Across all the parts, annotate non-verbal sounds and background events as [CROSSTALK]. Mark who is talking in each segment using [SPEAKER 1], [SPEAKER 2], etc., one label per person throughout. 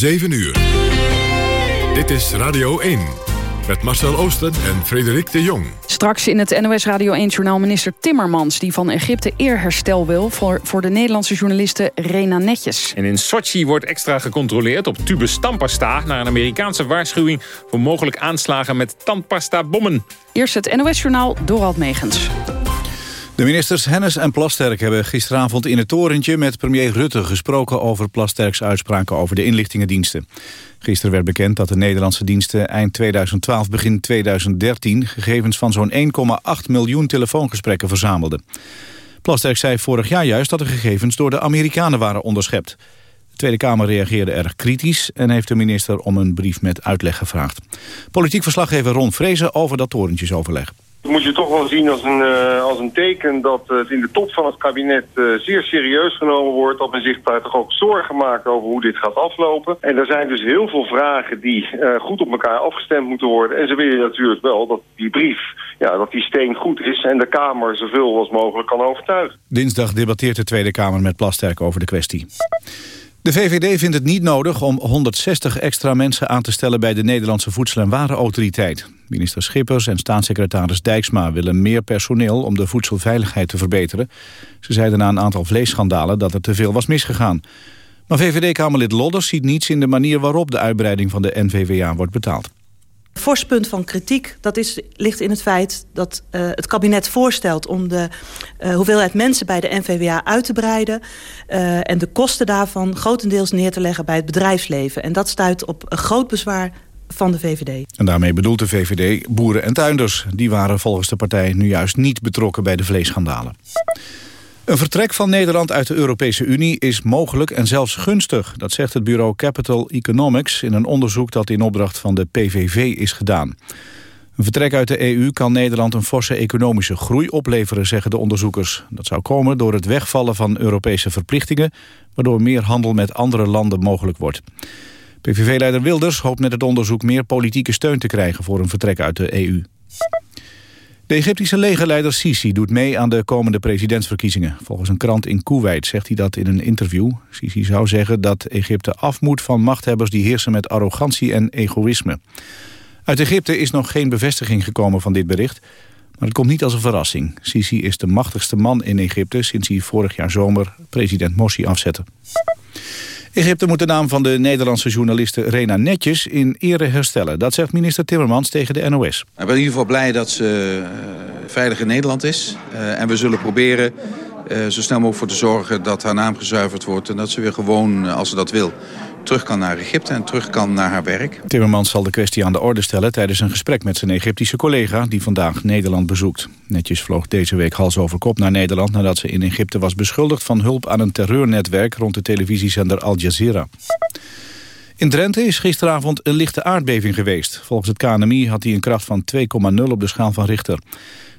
[SPEAKER 1] 7 uur. Dit is Radio 1. Met Marcel Oosten en Frederik de Jong.
[SPEAKER 2] Straks in het NOS Radio 1-journaal minister Timmermans... die van Egypte eerherstel wil voor, voor de Nederlandse journaliste Rena Netjes.
[SPEAKER 3] En in Sochi wordt extra gecontroleerd op tubus tandpasta... naar een Amerikaanse waarschuwing voor mogelijk aanslagen met tandpasta-bommen.
[SPEAKER 2] Eerst het NOS-journaal Dorald Megens.
[SPEAKER 4] De ministers Hennis en Plasterk hebben gisteravond in het torentje met premier Rutte gesproken over Plasterks uitspraken over de inlichtingendiensten. Gisteren werd bekend dat de Nederlandse diensten eind 2012, begin 2013 gegevens van zo'n 1,8 miljoen telefoongesprekken verzamelden. Plasterk zei vorig jaar juist dat de gegevens door de Amerikanen waren onderschept. De Tweede Kamer reageerde erg kritisch en heeft de minister om een brief met uitleg gevraagd. Politiek verslaggever Ron Vrezen over dat torentjesoverleg.
[SPEAKER 5] Dat moet je toch wel zien als een, uh, als een teken dat het in de top van het kabinet uh, zeer serieus genomen wordt. Dat men zich daar toch ook zorgen maakt over hoe dit gaat aflopen. En er zijn dus heel veel vragen die uh, goed op elkaar afgestemd moeten worden. En ze willen natuurlijk wel dat die brief, ja, dat die steen goed is en de Kamer zoveel als mogelijk kan overtuigen.
[SPEAKER 4] Dinsdag debatteert de Tweede Kamer met Plasterk over de kwestie. De VVD vindt het niet nodig om 160 extra mensen aan te stellen bij de Nederlandse Voedsel- en Warenautoriteit. Minister Schippers en staatssecretaris Dijksma willen meer personeel om de voedselveiligheid te verbeteren. Ze zeiden na een aantal vleesschandalen dat er te veel was misgegaan. Maar VVD-Kamerlid Lodders ziet niets in de manier waarop de uitbreiding van de NVWA wordt betaald.
[SPEAKER 6] Fors punt van kritiek dat is, ligt in het feit dat uh, het kabinet voorstelt... om de uh, hoeveelheid mensen bij de NVWA uit te breiden... Uh, en de kosten daarvan grotendeels neer te leggen bij het bedrijfsleven. En dat stuit op een groot bezwaar van de VVD.
[SPEAKER 4] En daarmee bedoelt de VVD boeren en tuinders. Die waren volgens de partij nu juist niet betrokken bij de vleesschandalen. Een vertrek van Nederland uit de Europese Unie is mogelijk en zelfs gunstig. Dat zegt het bureau Capital Economics in een onderzoek dat in opdracht van de PVV is gedaan. Een vertrek uit de EU kan Nederland een forse economische groei opleveren, zeggen de onderzoekers. Dat zou komen door het wegvallen van Europese verplichtingen, waardoor meer handel met andere landen mogelijk wordt. PVV-leider Wilders hoopt met het onderzoek meer politieke steun te krijgen voor een vertrek uit de EU. De Egyptische legerleider Sisi doet mee aan de komende presidentsverkiezingen. Volgens een krant in Kuwait zegt hij dat in een interview. Sisi zou zeggen dat Egypte af moet van machthebbers die heersen met arrogantie en egoïsme. Uit Egypte is nog geen bevestiging gekomen van dit bericht. Maar het komt niet als een verrassing. Sisi is de machtigste man in Egypte sinds hij vorig jaar zomer president Morsi afzette. Egypte moet de naam van de Nederlandse journaliste Rena Netjes in ere herstellen. Dat zegt minister Timmermans tegen de NOS.
[SPEAKER 7] Ik ben in ieder geval blij dat ze veilig in Nederland is. Uh, en we zullen proberen uh, zo snel mogelijk voor te zorgen dat haar naam gezuiverd wordt... en dat ze weer gewoon, als ze dat wil, terug kan naar Egypte en terug kan naar haar werk.
[SPEAKER 4] Timmermans zal de kwestie aan de orde stellen tijdens een gesprek met zijn Egyptische collega die vandaag Nederland bezoekt. Netjes vloog deze week hals over kop naar Nederland nadat ze in Egypte was beschuldigd van hulp aan een terreurnetwerk rond de televisiezender Al Jazeera. In Drenthe is gisteravond een lichte aardbeving geweest. Volgens het KNMI had hij een kracht van 2,0 op de schaal van Richter.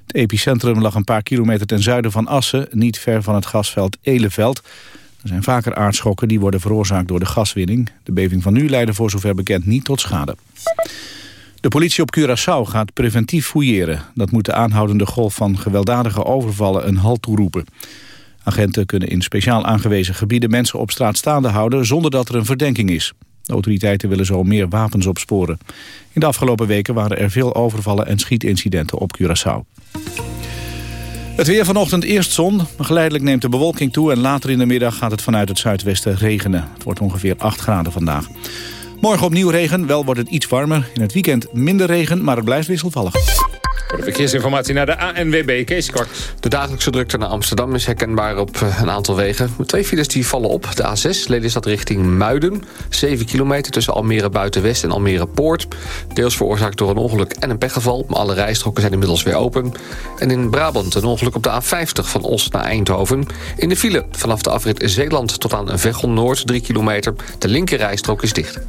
[SPEAKER 4] Het epicentrum lag een paar kilometer ten zuiden van Assen, niet ver van het gasveld Eleveld. Er zijn vaker aardschokken die worden veroorzaakt door de gaswinning. De beving van nu leidde voor zover bekend niet tot schade. De politie op Curaçao gaat preventief fouilleren. Dat moet de aanhoudende golf van gewelddadige overvallen een halt toeroepen. Agenten kunnen in speciaal aangewezen gebieden mensen op straat staande houden... zonder dat er een verdenking is. De autoriteiten willen zo meer wapens opsporen. In de afgelopen weken waren er veel overvallen en schietincidenten op Curaçao. Het weer vanochtend eerst zon. Geleidelijk neemt de bewolking toe en later in de middag gaat het vanuit het zuidwesten regenen. Het wordt ongeveer 8 graden vandaag. Morgen opnieuw regen, wel wordt het iets warmer. In het weekend minder regen, maar het blijft wisselvallig.
[SPEAKER 3] Voor de verkeersinformatie naar de ANWB, Kees Kwaks.
[SPEAKER 8] De dagelijkse drukte naar Amsterdam is herkenbaar op een aantal wegen. Twee files die vallen op. De A6, Lelystad richting Muiden. 7 kilometer tussen Almere Buitenwest en Almere Poort. Deels veroorzaakt door een ongeluk en een pechgeval. Maar alle rijstroken zijn inmiddels weer open. En in Brabant een ongeluk op de A50 van Os naar Eindhoven. In de file vanaf de afrit Zeeland tot aan Veghel Noord, 3 kilometer. De linker rijstrook is dicht.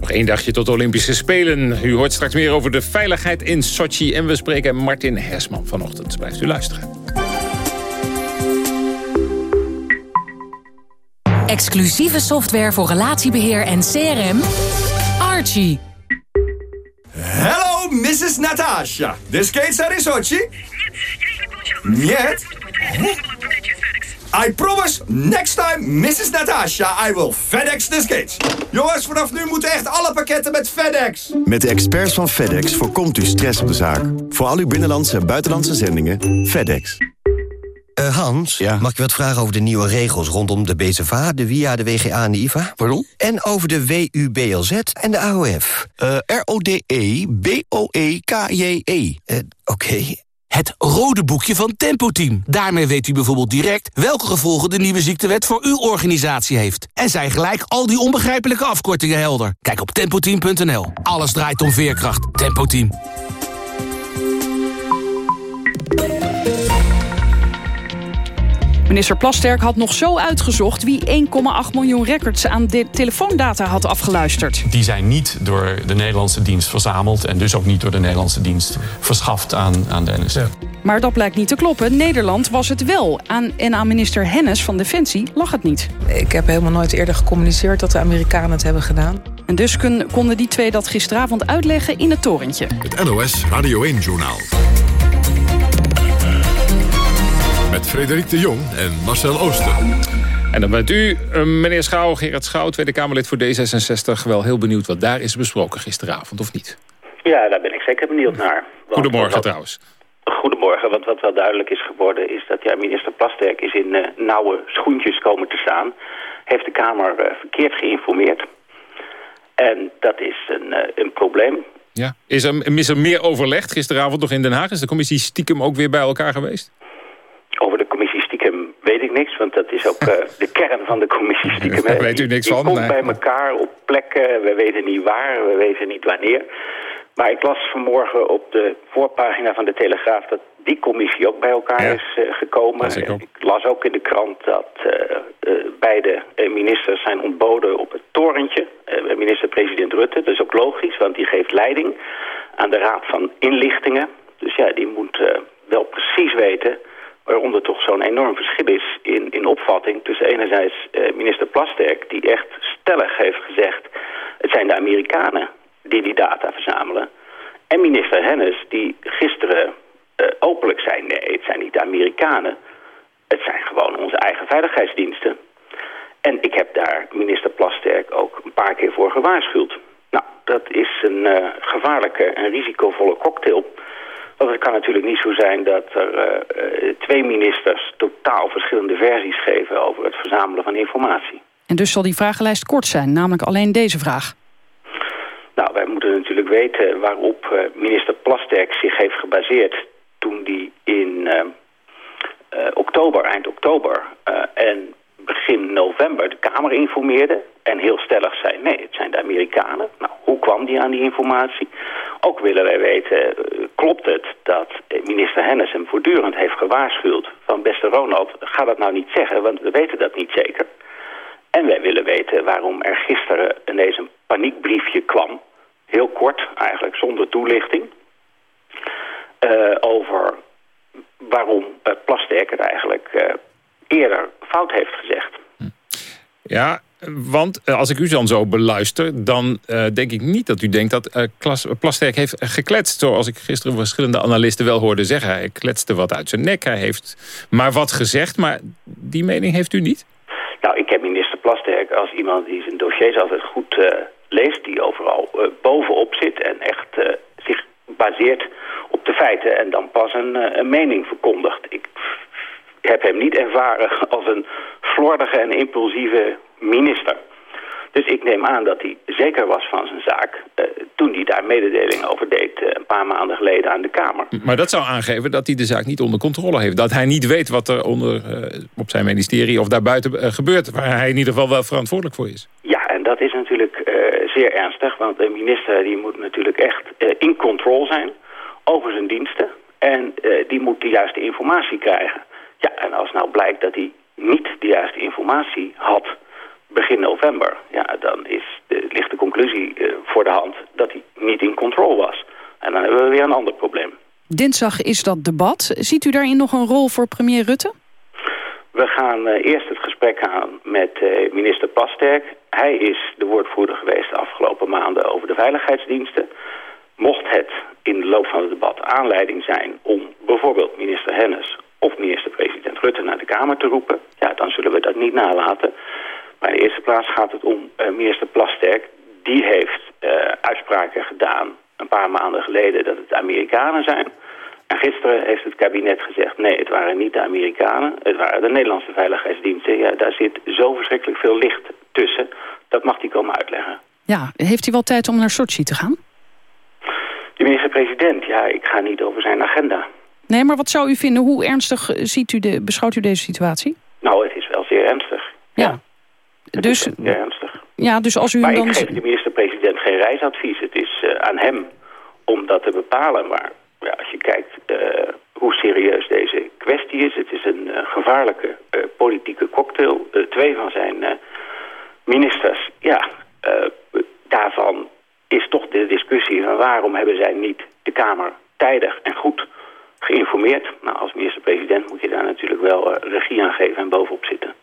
[SPEAKER 3] Nog één dagje tot de Olympische Spelen. U hoort straks meer over de veiligheid in Sochi. En we spreken Martin Hersman vanochtend. Blijft u luisteren.
[SPEAKER 9] Exclusieve software voor relatiebeheer en CRM. Archie.
[SPEAKER 10] Hello, Mrs. Natasha. The skates are in Sochi? Нет. I promise, next time, Mrs. Natasha, I will FedEx this case. Jongens, vanaf nu moeten echt alle pakketten met FedEx.
[SPEAKER 11] Met de experts van FedEx voorkomt u stress op de zaak. Voor al uw binnenlandse en buitenlandse zendingen, FedEx.
[SPEAKER 12] Uh, Hans, mag ik wat vragen over de nieuwe regels rondom de BZVA, de WIA, de WGA en de IVA?
[SPEAKER 11] Pardon?
[SPEAKER 12] En over de WUBLZ en de AOF.
[SPEAKER 11] Uh, R-O-D-E, B-O-E-K-J-E.
[SPEAKER 12] Uh, Oké.
[SPEAKER 13] Het rode boekje van Tempo Team. Daarmee weet u bijvoorbeeld direct welke gevolgen de nieuwe ziektewet voor uw organisatie heeft. En zijn gelijk al die onbegrijpelijke afkortingen helder. Kijk op tempoteam.nl. Alles draait om veerkracht. Tempo Team.
[SPEAKER 2] Minister Plasterk had nog zo uitgezocht wie 1,8 miljoen records aan de telefoondata had afgeluisterd.
[SPEAKER 14] Die zijn niet door de Nederlandse dienst verzameld en dus ook niet door de Nederlandse dienst verschaft aan, aan de NSC.
[SPEAKER 2] Maar dat blijkt niet te kloppen. Nederland was het wel. Aan, en aan minister Hennis van Defensie lag het niet.
[SPEAKER 15] Ik heb helemaal nooit eerder gecommuniceerd dat de Amerikanen het hebben gedaan.
[SPEAKER 2] En dus konden die twee dat gisteravond uitleggen in het torentje.
[SPEAKER 1] Het NOS Radio 1-journaal. Met Frederik de Jong en Marcel Ooster.
[SPEAKER 3] En dan bent u, eh, meneer Schouw, Gerard Schouw, Tweede Kamerlid voor D66... wel heel benieuwd wat daar is besproken gisteravond, of niet?
[SPEAKER 16] Ja, daar ben ik zeker benieuwd naar.
[SPEAKER 3] Want Goedemorgen wat, trouwens.
[SPEAKER 16] Goedemorgen. Want wat wel duidelijk is geworden is dat ja, minister Plasterk is in uh, nauwe schoentjes komen te staan. Heeft de Kamer uh, verkeerd geïnformeerd. En dat is een, uh, een probleem.
[SPEAKER 3] Ja. Is er, is er meer overlegd gisteravond nog in Den Haag? Is de commissie stiekem ook weer bij elkaar geweest?
[SPEAKER 16] Over de commissie stiekem weet ik niks, want dat is ook uh, [LAUGHS] de kern van de commissie stiekem.
[SPEAKER 3] Daar weet u niks
[SPEAKER 16] die
[SPEAKER 3] van?
[SPEAKER 16] komt
[SPEAKER 3] nee.
[SPEAKER 16] bij elkaar op plekken, we weten niet waar, we weten niet wanneer. Maar ik las vanmorgen op de voorpagina van de Telegraaf dat die commissie ook bij elkaar
[SPEAKER 3] Ja.
[SPEAKER 16] is uh, gekomen.
[SPEAKER 3] Is ik
[SPEAKER 16] las ook in de krant dat uh, beide ministers zijn ontboden op het torentje. Minister-president Rutte, dat is ook logisch, want die geeft leiding aan de Raad van Inlichtingen. Dus ja, die moet wel precies weten waaronder toch zo'n enorm verschil is in, in opvatting tussen enerzijds eh, minister Plasterk... die echt stellig heeft gezegd, het zijn de Amerikanen die die data verzamelen... en minister Hennis die gisteren uh, openlijk zei, nee, het zijn niet de Amerikanen... het zijn gewoon onze eigen veiligheidsdiensten. En ik heb daar minister Plasterk ook een paar keer voor gewaarschuwd. Nou, dat is een gevaarlijke en risicovolle cocktail... Want het kan natuurlijk niet zo zijn dat er uh, twee ministers totaal verschillende versies geven over het verzamelen van informatie.
[SPEAKER 2] En dus zal die vragenlijst kort zijn, namelijk alleen deze vraag.
[SPEAKER 16] Nou, wij moeten natuurlijk weten waarop uh, minister Plasterk zich heeft gebaseerd toen die in oktober, eind oktober en begin november de Kamer informeerde en heel stellig zei, nee, het zijn de Amerikanen. Nou, hoe kwam die aan die informatie? Ook willen wij weten, uh, klopt het dat minister Hennis hem voortdurend heeft gewaarschuwd van beste Ronald, ga dat nou niet zeggen, want we weten dat niet zeker. En wij willen weten waarom er gisteren ineens een paniekbriefje kwam, heel kort eigenlijk, zonder toelichting, uh, over waarom uh, Plasterk het eigenlijk eerder fout heeft gezegd.
[SPEAKER 3] Ja, want als ik u dan zo beluister... dan uh, denk ik niet dat u denkt dat uh, Klas, Plasterk heeft gekletst. Zoals ik gisteren verschillende analisten wel hoorde zeggen. Hij kletste wat uit zijn nek. Hij heeft maar wat gezegd. Maar die mening heeft u niet?
[SPEAKER 16] Nou, ik heb minister Plasterk als iemand die zijn dossiers altijd goed uh, leest. Die overal bovenop zit en echt zich baseert op de feiten. En dan pas een, een mening verkondigt. Ik heb hem niet ervaren als een slordige en impulsieve minister. Dus ik neem aan dat hij zeker was van zijn zaak... Uh, toen hij daar mededeling over deed uh, een paar maanden geleden aan de Kamer.
[SPEAKER 3] Maar dat zou aangeven dat hij de zaak niet onder controle heeft. Dat hij niet weet wat er onder, uh, op zijn ministerie of daarbuiten gebeurt... waar hij in ieder geval wel verantwoordelijk voor is.
[SPEAKER 16] Ja, en dat is natuurlijk zeer ernstig. Want de minister die moet natuurlijk echt in controle zijn over zijn diensten. En die moet de juiste informatie krijgen. Ja, en als nou blijkt dat hij niet de juiste informatie had begin november... ja, dan is de, ligt de conclusie uh, voor de hand dat hij niet in controle was. En dan hebben we weer een ander probleem.
[SPEAKER 2] Dinsdag is dat debat. Ziet u daarin nog een rol voor premier Rutte?
[SPEAKER 16] We gaan uh, eerst het gesprek aan met uh, minister Plasterk. Hij is de woordvoerder geweest de afgelopen maanden over de veiligheidsdiensten. Mocht het in de loop van het debat aanleiding zijn om bijvoorbeeld minister Hennis of minister-president Rutte naar de Kamer te roepen... ja, dan zullen we dat niet nalaten. Maar in de eerste plaats gaat het om minister Plasterk. Die heeft uitspraken gedaan een paar maanden geleden dat het de Amerikanen zijn. En gisteren heeft het kabinet gezegd... nee, het waren niet de Amerikanen, het waren de Nederlandse veiligheidsdiensten. Ja, daar zit zo verschrikkelijk veel licht tussen. Dat mag hij komen uitleggen.
[SPEAKER 2] Ja, heeft hij wel tijd om naar Sochi te gaan?
[SPEAKER 16] De minister-president, ja, ik ga niet over zijn agenda.
[SPEAKER 2] Nee, maar wat zou u vinden? Hoe ernstig ziet u de, beschouwt u deze situatie?
[SPEAKER 16] Nou, het is wel zeer ernstig.
[SPEAKER 2] Ja. dus,
[SPEAKER 16] zeer ernstig.
[SPEAKER 2] Ja, dus als u
[SPEAKER 16] maar
[SPEAKER 2] dan...
[SPEAKER 16] ik geef de minister-president geen reisadvies. Het is uh, aan hem om dat te bepalen. Maar ja, als je kijkt uh, hoe serieus deze kwestie is... het is een uh, gevaarlijke politieke cocktail. twee van zijn ministers, ja, daarvan is toch de discussie van waarom hebben zij niet de Kamer tijdig en goed geïnformeerd. Nou, als minister-president moet je daar natuurlijk wel regie aan geven en bovenop zitten.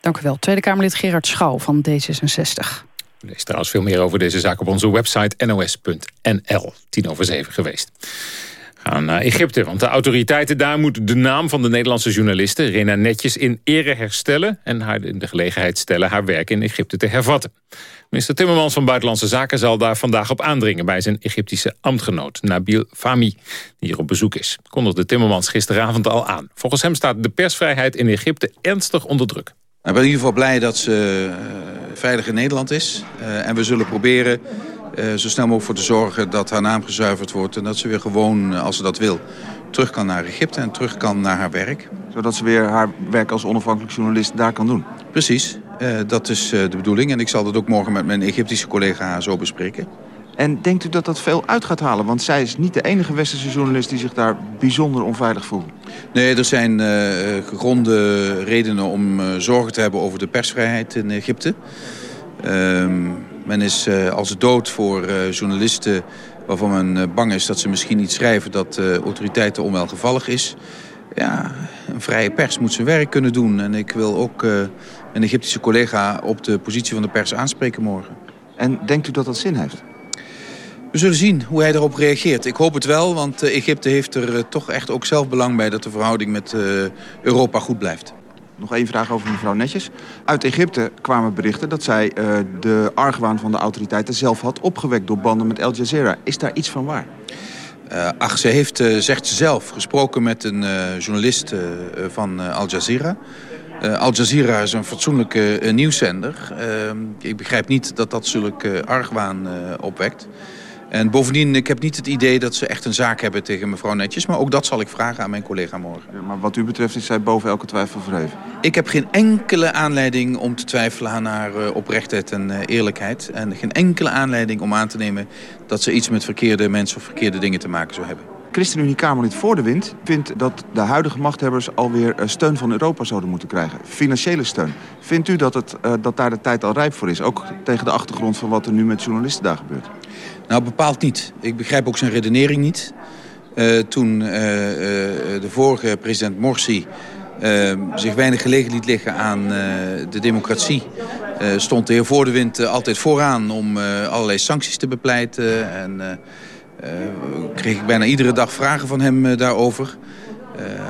[SPEAKER 2] Dank u wel. Tweede Kamerlid Gerard Schouw van D66.
[SPEAKER 3] Lees trouwens veel meer over deze zaak op onze website nos.nl. Tien over zeven geweest. Gaan naar Egypte, want de autoriteiten daar moeten de naam van de Nederlandse journaliste Rena Netjes in ere herstellen en haar in de gelegenheid stellen haar werk in Egypte te hervatten. Minister Timmermans van Buitenlandse Zaken zal daar vandaag op aandringen bij zijn Egyptische ambtgenoot Nabil Fahmy, die hier op bezoek is. Kondigde Timmermans gisteravond al aan. Volgens hem staat de persvrijheid in Egypte ernstig onder druk.
[SPEAKER 7] Ik ben in ieder geval blij dat ze uh, veilig in Nederland is. Uh, en we zullen proberen uh, zo snel mogelijk voor te zorgen dat haar naam gezuiverd wordt. En dat ze weer gewoon, als ze dat wil, terug kan naar Egypte en terug kan naar haar werk.
[SPEAKER 17] Zodat ze weer haar werk als onafhankelijk journalist daar kan doen?
[SPEAKER 7] Precies, dat is de bedoeling. En ik zal dat ook morgen met mijn Egyptische collega zo bespreken.
[SPEAKER 17] En denkt u dat dat veel uit gaat halen? Want zij is niet de enige westerse journalist die zich daar bijzonder onveilig voelt.
[SPEAKER 7] Nee, er zijn uh, gegronde redenen om zorgen te hebben over de persvrijheid in Egypte. Uh, men is als dood voor journalisten waarvan men bang is dat ze misschien iets schrijven dat autoriteiten onwelgevallig is. Ja, een vrije pers moet zijn werk kunnen doen. En ik wil ook een Egyptische collega op de positie van de pers aanspreken morgen.
[SPEAKER 17] En denkt u dat dat zin heeft?
[SPEAKER 7] We zullen zien hoe hij erop reageert. Ik hoop het wel, want Egypte heeft er toch echt ook zelf belang bij... dat de verhouding met Europa goed blijft.
[SPEAKER 17] Nog één vraag over mevrouw Netjes. Uit Egypte kwamen berichten dat zij uh, de argwaan van de autoriteiten zelf had opgewekt... door banden met Al Jazeera. Is daar iets van waar?
[SPEAKER 7] Uh, ach, ze heeft, uh, zegt ze zelf, gesproken met een journalist van Al Jazeera... Al Jazeera is een fatsoenlijke nieuwszender. ik begrijp niet dat dat zulke argwaan opwekt. En bovendien, ik heb niet het idee dat ze echt een zaak hebben tegen mevrouw Netjes. Maar ook dat zal ik vragen aan mijn collega morgen.
[SPEAKER 17] Ja, maar wat u betreft is zij boven elke twijfel verheven?
[SPEAKER 7] Ik heb geen enkele aanleiding om te twijfelen aan haar uh, oprechtheid en uh, eerlijkheid. En geen enkele aanleiding om aan te nemen dat ze iets met verkeerde mensen of verkeerde dingen te maken zou hebben.
[SPEAKER 17] ChristenUnie-Kamerlid Voor de Wind vindt dat de huidige machthebbers alweer steun van Europa zouden moeten krijgen. Financiële steun. Vindt u dat, het, uh, dat daar de tijd al rijp voor is? Ook tegen de achtergrond van wat er nu met journalisten daar gebeurt.
[SPEAKER 7] Nou, bepaald niet. Ik begrijp ook zijn redenering niet. Uh, toen de vorige president Morsi zich weinig gelegen liet liggen aan de democratie... stond de heer Voor de Wind altijd vooraan om allerlei sancties te bepleiten. En kreeg ik bijna iedere dag vragen van hem daarover.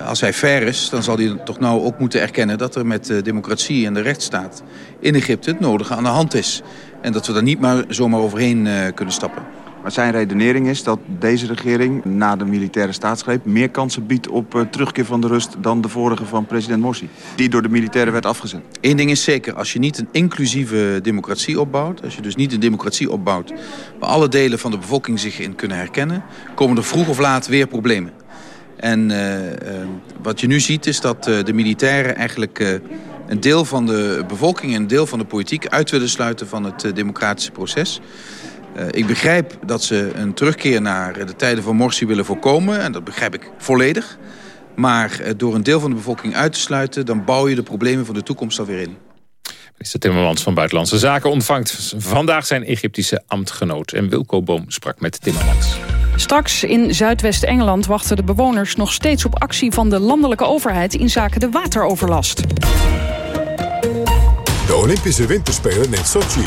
[SPEAKER 7] als hij fair is, dan zal hij toch nou ook moeten erkennen... dat er met de democratie en de rechtsstaat in Egypte het nodige aan de hand is... En dat we daar niet maar zomaar overheen kunnen stappen.
[SPEAKER 17] Maar zijn redenering is dat deze regering na de militaire staatsgreep... meer kansen biedt op uh, terugkeer van de rust dan de vorige van president Morsi. Die door de militairen werd afgezet.
[SPEAKER 7] Eén ding is zeker, als je niet een inclusieve democratie opbouwt... als je dus niet een democratie opbouwt waar alle delen van de bevolking zich in kunnen herkennen... komen er vroeg of laat weer problemen. En uh, wat je nu ziet is dat de militairen eigenlijk een deel van de bevolking en een deel van de politiek uit willen sluiten van het democratische proces. Uh, ik begrijp dat ze een terugkeer naar de tijden van Morsi willen voorkomen. En dat begrijp ik volledig. Maar uh, door een deel van de bevolking uit te sluiten... dan bouw je de problemen van de toekomst alweer in.
[SPEAKER 3] Minister Timmermans van Buitenlandse Zaken ontvangt vandaag zijn Egyptische ambtgenoot. En Wilco Boom sprak met Timmermans.
[SPEAKER 2] Straks in Zuidwest-Engeland wachten de bewoners nog steeds op actie van de landelijke overheid in zaken de wateroverlast.
[SPEAKER 1] De Olympische Winterspelen in Sochi.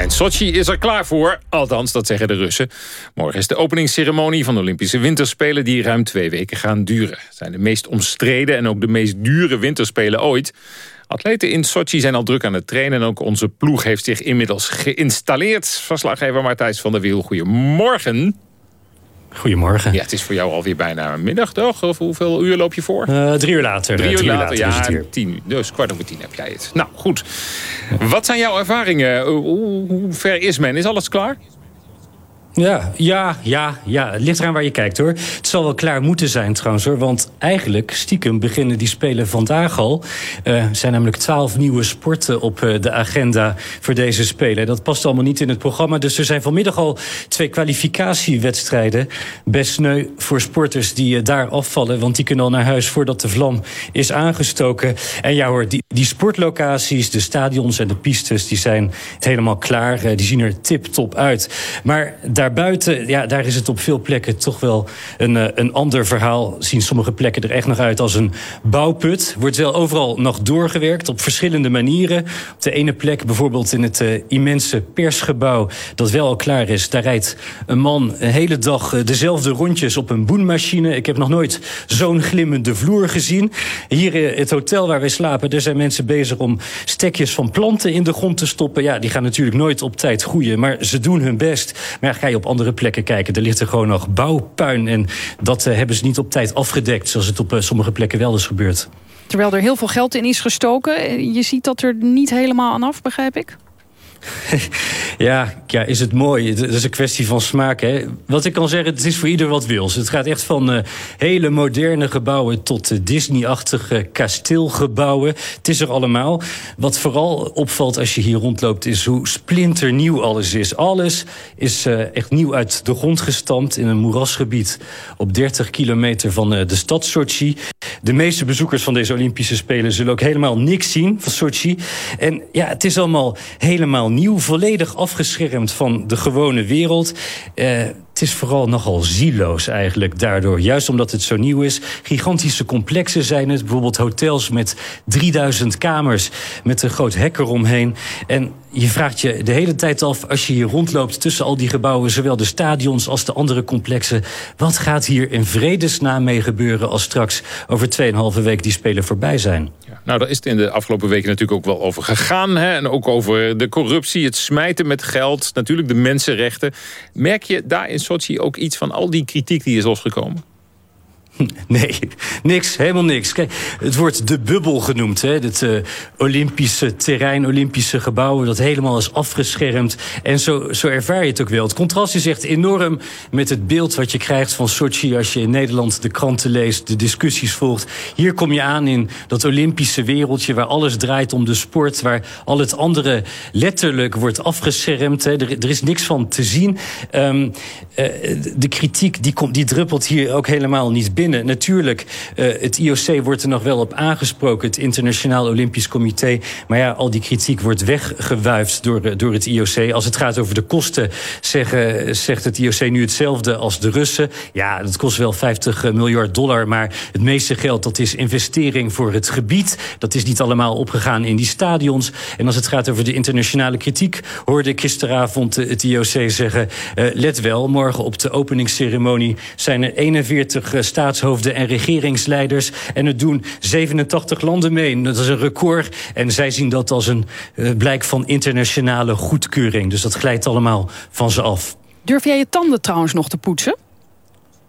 [SPEAKER 3] En Sochi is er klaar voor, althans dat zeggen de Russen. Morgen is de openingsceremonie van de Olympische Winterspelen... die ruim twee weken gaan duren. Het zijn de meest omstreden en ook de meest dure winterspelen ooit. Atleten in Sochi zijn al druk aan het trainen... en ook onze ploeg heeft zich inmiddels geïnstalleerd. Verslaggever Martijs van der Wiel, goedemorgen.
[SPEAKER 18] Goedemorgen.
[SPEAKER 3] Ja, het is voor jou alweer bijna middag, toch? Of hoeveel uur loop je voor?
[SPEAKER 18] Uh, drie uur later.
[SPEAKER 3] Drie uur,
[SPEAKER 18] drie uur
[SPEAKER 3] later,
[SPEAKER 18] later,
[SPEAKER 3] ja,
[SPEAKER 18] is het hier.
[SPEAKER 3] tien, dus kwart over tien heb jij het. Nou, goed. Wat zijn jouw ervaringen? Hoe, hoe ver is men? Is alles klaar?
[SPEAKER 18] Ja, ja, ja, ja. Het ligt eraan waar je kijkt hoor. Het zal wel klaar moeten zijn trouwens hoor. Want eigenlijk, stiekem, beginnen die spelen vandaag al. Er zijn namelijk twaalf nieuwe sporten op uh, de agenda voor deze spelen. Dat past allemaal niet in het programma. Dus er zijn vanmiddag al twee kwalificatiewedstrijden. Best sneu voor sporters die uh, daar afvallen. Want die kunnen al naar huis voordat de vlam is aangestoken. En ja hoor, die, die sportlocaties, de stadions en de pistes... die zijn helemaal klaar. Die zien er tip-top uit. Maar daarbuiten, ja, daar is het op veel plekken toch wel een, uh, een ander verhaal. Zien sommige plekken er echt nog uit als een bouwput. Wordt wel overal nog doorgewerkt op verschillende manieren. Op de ene plek, bijvoorbeeld in het uh, immense persgebouw... dat wel al klaar is, daar rijdt een man een hele dag uh, dezelfde rondjes op een boenmachine. Ik heb nog nooit zo'n glimmende vloer gezien. Hier in het hotel waar wij slapen, er zijn mensen bezig om stekjes van planten in de grond te stoppen. Ja, die gaan natuurlijk nooit op tijd groeien, maar ze doen hun best. Maar op andere plekken kijken, er ligt er gewoon nog bouwpuin. En dat uh, hebben ze niet op tijd afgedekt, zoals het op uh, sommige plekken wel is gebeurd.
[SPEAKER 2] Terwijl er heel veel geld in is gestoken. Je ziet dat er niet helemaal aan af, begrijp ik? [LAUGHS]
[SPEAKER 18] ja, ja, is het mooi. Het is een kwestie van smaak. Hè? Wat ik kan zeggen, het is voor ieder wat wils. Het gaat echt van uh, hele moderne gebouwen tot uh, Disney-achtige kasteelgebouwen. Het is er allemaal. Wat vooral opvalt als je hier rondloopt... is hoe splinternieuw alles is. Alles is uh, echt nieuw uit de grond gestampt... in een moerasgebied op 30 kilometer van de stad Sochi. De meeste bezoekers van deze Olympische Spelen... zullen ook helemaal niks zien van Sochi. En ja, het is allemaal helemaal nieuw, volledig afgeschermd van de gewone wereld. Uh, het is vooral nogal zieloos eigenlijk daardoor. Juist omdat het zo nieuw is. Gigantische complexen zijn het. Bijvoorbeeld hotels met 3000 kamers. Met een groot hek eromheen. En je vraagt je de hele tijd af, als je hier rondloopt tussen al die gebouwen... zowel de stadions als de andere complexen... wat gaat hier in vredesnaam mee gebeuren... als straks over 2,5 week die spelen voorbij zijn?
[SPEAKER 3] Ja, nou, daar is het in de afgelopen weken natuurlijk ook wel over gegaan. Hè? En ook over de corruptie, het smijten met geld. Natuurlijk de mensenrechten. Merk je daar in ook iets van al die kritiek die is losgekomen? [LAUGHS]
[SPEAKER 18] Nee, niks, helemaal niks. Kijk, het wordt de bubbel genoemd. Hè? Het uh, Olympische terrein, Olympische gebouwen... dat helemaal is afgeschermd. En zo, zo ervaar je het ook wel. Het contrast is echt enorm met het beeld wat je krijgt van Sochi... als je in Nederland de kranten leest, de discussies volgt. Hier kom je aan in dat Olympische wereldje... waar alles draait om de sport... waar al het andere letterlijk wordt afgeschermd. Hè? Er, is niks van te zien. Um, uh, de kritiek die, die druppelt hier ook helemaal niet binnen. Natuurlijk, uh, het IOC wordt er nog wel op aangesproken, het Internationaal Olympisch Comité. Maar ja, al die kritiek wordt weggewuifd door, door het IOC. Als het gaat over de kosten, zeggen, zegt het IOC nu hetzelfde als de Russen. Ja, dat kost wel 50 miljard dollar, maar het meeste geld dat is investering voor het gebied. Dat is niet allemaal opgegaan in die stadions. En als het gaat over de internationale kritiek, hoorde ik gisteravond het IOC zeggen, let wel, morgen op de openingsceremonie zijn er 41 uh, staatshoofden en regeringsleiders. En het doen 87 landen mee. Dat is een record. En zij zien dat als een uh, blijk van internationale goedkeuring. Dus dat glijdt allemaal van ze af.
[SPEAKER 2] Durf jij je tanden trouwens nog te poetsen?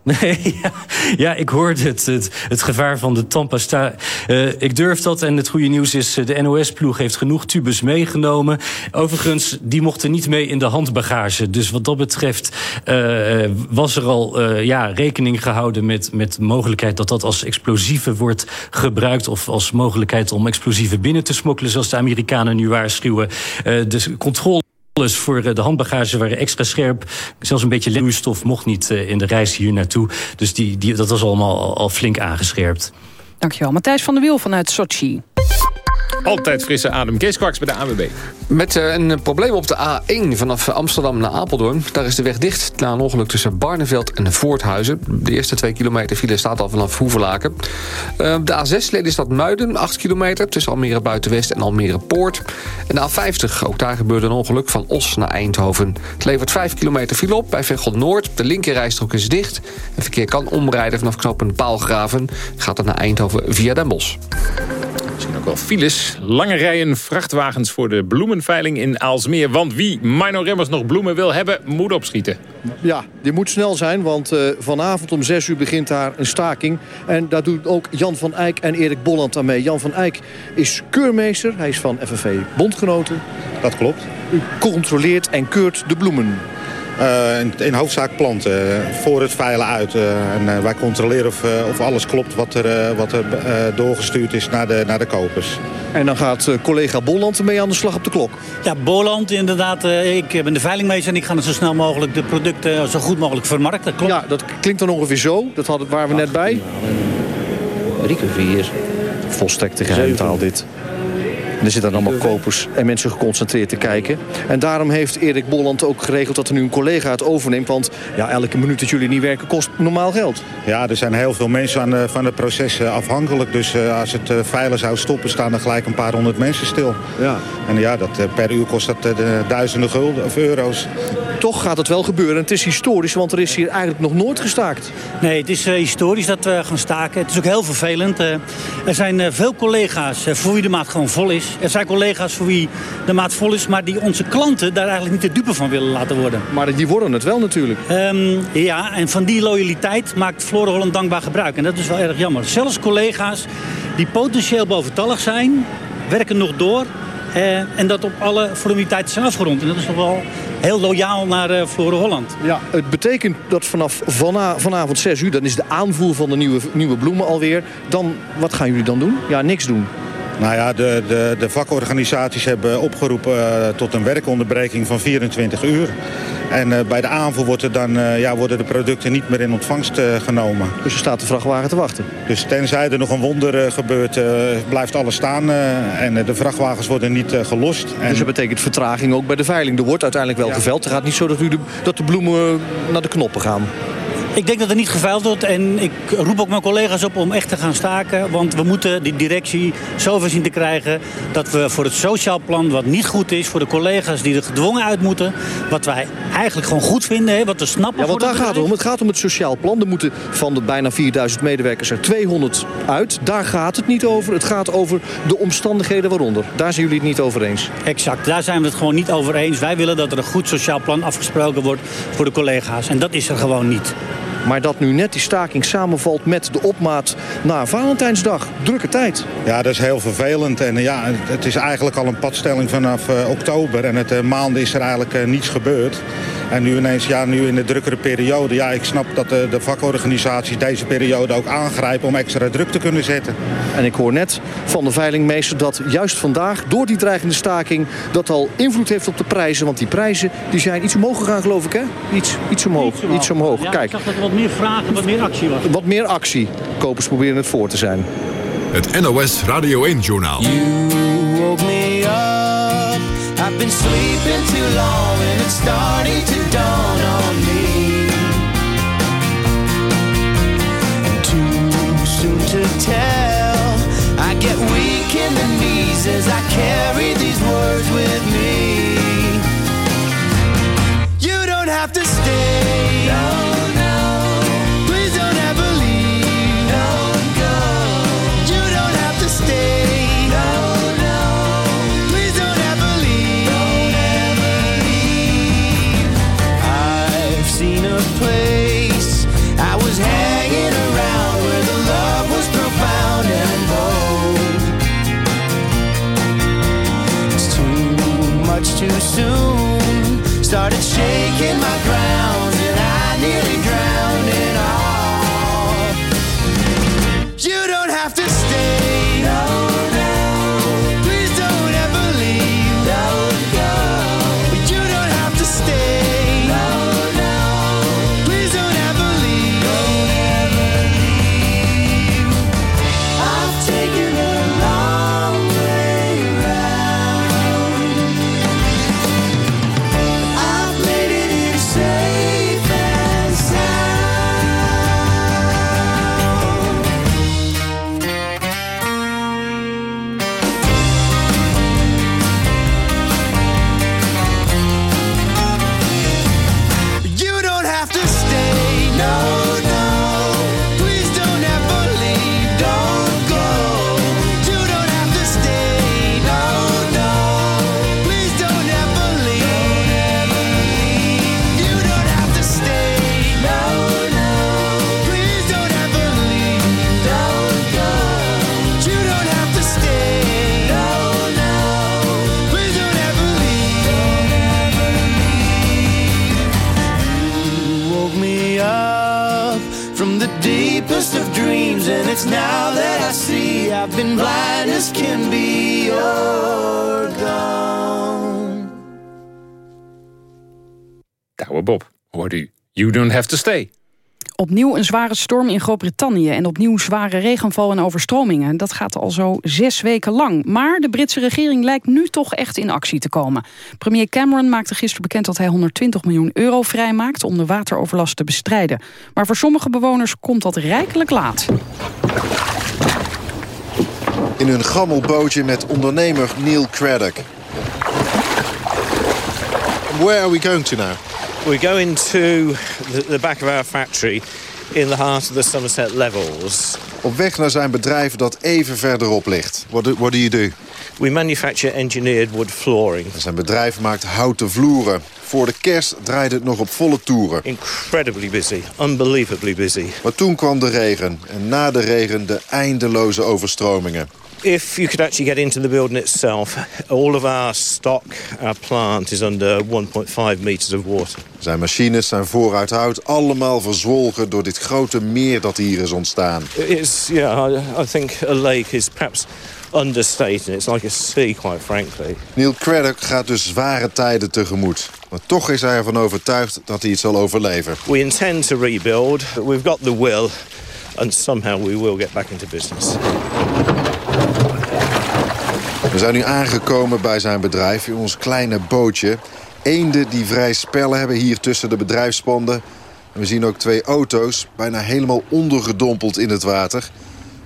[SPEAKER 18] Nee, [LAUGHS] ja, ja, ik hoorde het, het, het gevaar van de tandpasta. Uh, ik durf dat en het goede nieuws is... de NOS-ploeg heeft genoeg tubes meegenomen. Overigens, die mochten niet mee in de handbagage. Dus wat dat betreft uh, was er al ja, rekening gehouden met, met de mogelijkheid... dat dat als explosieven wordt gebruikt... of als mogelijkheid om explosieven binnen te smokkelen... zoals de Amerikanen nu waarschuwen. de controle alles voor de handbagage waren extra scherp. Zelfs een beetje vloeistof mocht niet in de reis hier naartoe. Dus die, die, dat was allemaal al, al flink aangescherpt.
[SPEAKER 2] Dankjewel. Matthijs van der Wiel vanuit Sochi.
[SPEAKER 3] Altijd frisse adem. Kees Kwaks bij de AWB.
[SPEAKER 8] Met uh, een probleem op de A1 vanaf Amsterdam naar Apeldoorn. Daar is de weg dicht na een ongeluk tussen Barneveld en Voorthuizen. De eerste twee kilometer file staat al vanaf Hoevelaken. Uh, de A6 Lelystad Muiden, 8 kilometer... tussen Almere Buitenwest en Almere Poort. En de A50, ook daar gebeurde een ongeluk van Os naar Eindhoven. Het levert 5 kilometer file op bij Veghel Noord. De linkerrijstrook is dicht. Het verkeer kan omrijden vanaf knooppunt Paalgraven. Gaat dan naar Eindhoven via Den Bosch.
[SPEAKER 3] Misschien ook wel files. Lange rijen vrachtwagens voor de bloemenveiling in Aalsmeer. Want wie Mino Remmers nog bloemen wil hebben, moet opschieten.
[SPEAKER 19] Ja, die moet snel zijn, want uh, vanavond om 6 uur begint daar een staking. En daar doen ook Jan van Eyck en Erik Bolland aan mee. Jan van Eyck is keurmeester, hij is van FNV Bondgenoten.
[SPEAKER 20] Dat klopt.
[SPEAKER 19] U controleert en keurt de bloemen.
[SPEAKER 20] Uh, in, in, hoofdzaak planten, uh, voor het veilen uit. Uh, en wij controleren of, of alles klopt wat er, wat er doorgestuurd is naar de, naar de kopers.
[SPEAKER 19] En dan gaat collega Bolland mee aan de slag op de klok.
[SPEAKER 21] Ja, Bolland inderdaad. ik ben de veilingmeester en ik ga zo snel mogelijk de producten zo goed mogelijk vermarkten. Klopt.
[SPEAKER 19] Ja, dat klinkt dan ongeveer zo. Dat hadden, waren we net bij.
[SPEAKER 21] Rieke 4.
[SPEAKER 19] Volstrekte geheimtaal dit. En er zitten dan allemaal kopers en mensen geconcentreerd te kijken. En daarom heeft Erik Bolland ook geregeld dat er nu een collega het overneemt. Want ja, elke minuut dat jullie niet werken kost normaal geld.
[SPEAKER 20] Ja, er zijn heel veel mensen aan, van het proces afhankelijk. Dus uh, als het veilig zou stoppen, staan er gelijk een paar honderd mensen stil.
[SPEAKER 19] Ja.
[SPEAKER 20] En ja, dat, per uur kost dat duizenden gulden of euro's.
[SPEAKER 19] Toch gaat het wel gebeuren. Het is historisch, want er is hier eigenlijk nog nooit gestaakt.
[SPEAKER 21] Nee, het is historisch dat we gaan staken. Het is ook heel vervelend. er zijn veel collega's voor wie de maat gewoon vol is. Er zijn collega's voor wie de maat vol is... maar die onze klanten daar eigenlijk niet de dupe van willen laten worden.
[SPEAKER 19] Maar die worden het wel natuurlijk.
[SPEAKER 21] Um, ja, en van die loyaliteit maakt Flora Holland dankbaar gebruik. En dat is wel erg jammer. Zelfs collega's die potentieel boventallig zijn... werken nog door uh, en dat op alle formaliteiten zijn afgerond. En dat is toch wel heel loyaal naar uh, Flora Holland.
[SPEAKER 19] Ja, het betekent dat vanaf vana vanavond 6 uur... dan is de aanvoer van de nieuwe, nieuwe bloemen alweer. Dan, wat gaan jullie dan doen? Ja, niks doen.
[SPEAKER 20] Nou ja, de, de, de vakorganisaties hebben opgeroepen uh, tot een werkonderbreking van 24 uur. En uh, bij de aanvoer wordt er dan, uh, ja, worden de producten niet meer in ontvangst genomen.
[SPEAKER 19] Dus er staat de vrachtwagen te wachten?
[SPEAKER 20] Dus tenzij er nog een wonder gebeurt, blijft alles staan. en de vrachtwagens worden niet gelost. En...
[SPEAKER 19] Dus dat betekent vertraging ook bij de veiling. Er wordt uiteindelijk wel ja. geveld. Het gaat niet zo dat, u de, dat de bloemen naar de knoppen gaan.
[SPEAKER 21] Ik denk dat er niet geveild wordt en ik roep ook mijn collega's op om echt te gaan staken. Want we moeten die directie zover zien te krijgen dat we voor het sociaal plan wat niet goed is... voor de collega's die er gedwongen uit moeten, wat wij eigenlijk gewoon goed vinden, hè, wat we snappen.
[SPEAKER 19] Ja, want daar gaat het om. Het gaat om het sociaal plan. Er moeten van de bijna 4000 medewerkers er 200 uit. Daar gaat het niet over. Het gaat over de omstandigheden waaronder. Daar zijn jullie het niet over eens.
[SPEAKER 21] Exact, daar zijn we het gewoon niet over eens. Wij willen dat er een goed sociaal plan afgesproken wordt voor de collega's. En dat is er gewoon niet.
[SPEAKER 19] Maar dat nu net die staking samenvalt met de opmaat na Valentijnsdag. Drukke tijd.
[SPEAKER 20] Ja, dat is heel vervelend. En ja, het is eigenlijk al een padstelling vanaf uh, oktober. En het uh, maanden is er eigenlijk niets gebeurd. En nu ineens, ja, nu in de drukkere periode. Ja, ik snap dat de, de vakorganisaties deze periode ook aangrijpen om extra druk te kunnen zetten.
[SPEAKER 19] En ik hoor net van de veilingmeester dat juist vandaag, door die dreigende staking, dat al invloed heeft op de prijzen. Want die prijzen die zijn iets omhoog gegaan, geloof ik, hè? Iets, iets omhoog. Iets omhoog. Iets omhoog.
[SPEAKER 21] Ja,
[SPEAKER 19] Kijk.
[SPEAKER 21] Ik zag dat er wat meer vragen, wat meer actie was.
[SPEAKER 19] Wat meer actie. Kopers proberen het voor te zijn.
[SPEAKER 1] Het NOS Radio 1-journaal.
[SPEAKER 22] I've been sleeping too long it's starting to dawn on me. Too soon to tell. I get weak in the knees as I carry these words with me. You don't have to stay. Too soon. Started shaking my grounds
[SPEAKER 2] Opnieuw een zware storm in Groot-Brittannië en opnieuw zware regenval en overstromingen. Dat gaat al zo zes weken lang. Maar de Britse regering lijkt nu toch echt in actie te komen. Premier Cameron maakte gisteren bekend dat hij 120 miljoen euro vrijmaakt om de wateroverlast te bestrijden. Maar voor sommige bewoners komt dat rijkelijk laat.
[SPEAKER 23] In een gammel bootje met ondernemer Neil Craddock. Where are we going to now?
[SPEAKER 24] We're going to the, the back of our factory in the heart of the Somerset Levels.
[SPEAKER 23] Op weg naar zijn bedrijf dat even verderop ligt. What do, what do you do?
[SPEAKER 24] We manufacture engineered wood flooring.
[SPEAKER 23] Zijn bedrijf maakt houten vloeren. Voor de kerst draaide het nog op volle toeren.
[SPEAKER 24] Incredibly busy, unbelievably busy.
[SPEAKER 23] Maar toen kwam de regen. En na de regen de eindeloze overstromingen.
[SPEAKER 24] If you could actually get into the building itself, all of our stock, our plant is under 1.5 meters of water.
[SPEAKER 23] Zijn machines, zijn vooruit hout, allemaal verzwolgen door dit grote meer dat hier is ontstaan.
[SPEAKER 24] It's, yeah, I, I think a lake is perhaps understated. It's like a sea, quite frankly.
[SPEAKER 23] Neil Craddock gaat dus zware tijden tegemoet. Maar toch is hij ervan overtuigd dat hij het zal overleven.
[SPEAKER 24] We intend to rebuild. We've got the will. And somehow we will get back into business.
[SPEAKER 23] We zijn nu aangekomen bij zijn bedrijf in ons kleine bootje. Eenden die vrij spellen hebben hier tussen de bedrijfspanden. En we zien ook twee auto's, bijna helemaal ondergedompeld in het water.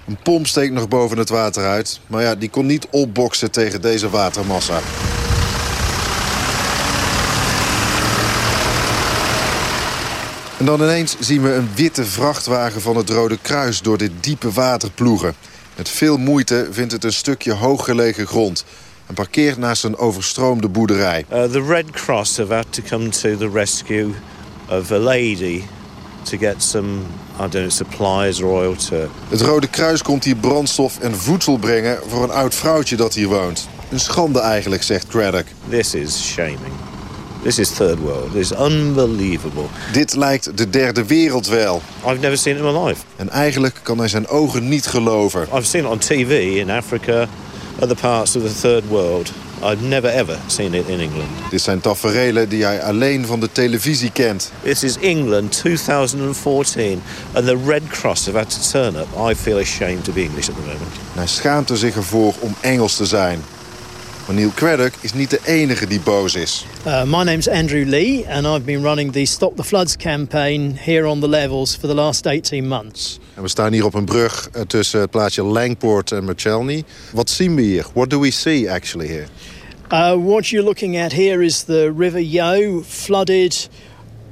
[SPEAKER 23] Een pomp steekt nog boven het water uit. Maar ja, die kon niet opboksen tegen deze watermassa. En dan ineens zien we een witte vrachtwagen van het Rode Kruis... door dit diepe water ploegen. Met veel moeite vindt het een stukje hooggelegen grond... en parkeert naast een overstroomde boerderij.
[SPEAKER 24] Uh, the Red Cross have had to come to the rescue of a lady to get some, I don't know, supplies or oil to...
[SPEAKER 23] Het Rode Kruis komt hier brandstof en voedsel brengen voor een oud vrouwtje dat hier woont. Een schande eigenlijk, zegt Craddock.
[SPEAKER 24] This is shaming. This is third world. This is unbelievable.
[SPEAKER 23] Dit lijkt de derde wereld wel.
[SPEAKER 24] I've never seen it in my life.
[SPEAKER 23] En eigenlijk kan hij zijn ogen niet geloven.
[SPEAKER 24] I've seen it on TV in Africa, other parts of the third world. I've never ever seen it in England.
[SPEAKER 23] Dit zijn taferelen die hij alleen van de televisie kent.
[SPEAKER 24] This is England 2014 and the Red Cross have had to turn up. I feel ashamed to be English at the moment.
[SPEAKER 23] En hij schaamt er zich ervoor om Engels te zijn. Maar Neil Craddock is niet de enige die boos is.
[SPEAKER 25] Uh, my name's Andrew Lee and I've been running the Stop the Floods campaign here on the levels for the last 18 months.
[SPEAKER 23] En we staan hier op een brug eh, tussen het plaatsje Langport en Merchelney. Wat zien we hier? What do we see actually here?
[SPEAKER 25] Uh, what you're looking at here is the River Yo flooded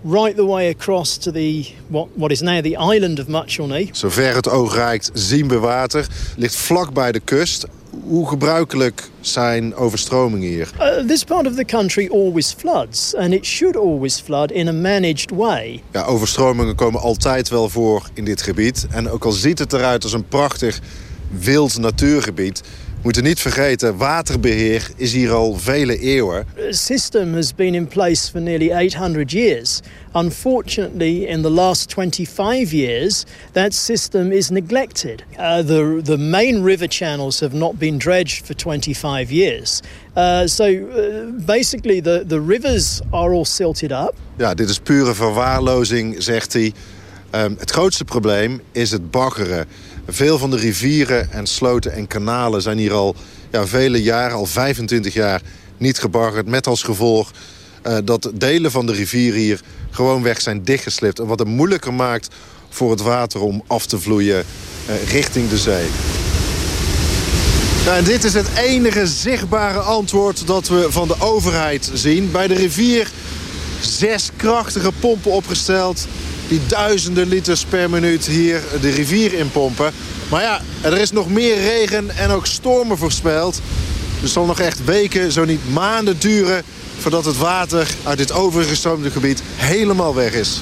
[SPEAKER 25] right the way across to the what, what is now the island of Machoney.
[SPEAKER 23] Zover het oog reikt zien we water. Ligt vlak bij de kust. Hoe gebruikelijk zijn overstromingen hier?
[SPEAKER 25] Uh, this part of the country always floods and it should always flood in a managed way.
[SPEAKER 23] Ja, overstromingen komen altijd wel voor in dit gebied. En ook al ziet het eruit als een prachtig wild natuurgebied... We moeten niet vergeten, waterbeheer is hier al vele eeuwen.
[SPEAKER 25] The system has been in place for nearly 800 years. Unfortunately, in the last 25 years, that system is neglected. Uh, the, the main river channels have not been dredged for 25 years. Uh, so uh, basically, the, the rivers are all silted up.
[SPEAKER 23] Ja, dit is pure verwaarlozing, zegt hij. Um, het grootste probleem is het baggeren. Veel van de rivieren en sloten en kanalen zijn hier al ja, vele jaren, al 25 jaar, niet gebaggerd. Met als gevolg uh, dat delen van de rivier hier gewoonweg zijn dichtgeslipt. En wat het moeilijker maakt voor het water om af te vloeien uh, richting de zee. Nou, en dit is het enige zichtbare antwoord dat we van de overheid zien. Bij de rivier zes krachtige pompen opgesteld die duizenden liters per minuut hier de rivier inpompen. Maar ja, er is nog meer regen en ook stormen voorspeld. Dus het zal nog echt weken, zo niet maanden duren... voordat het water uit dit overgestroomde gebied helemaal weg is.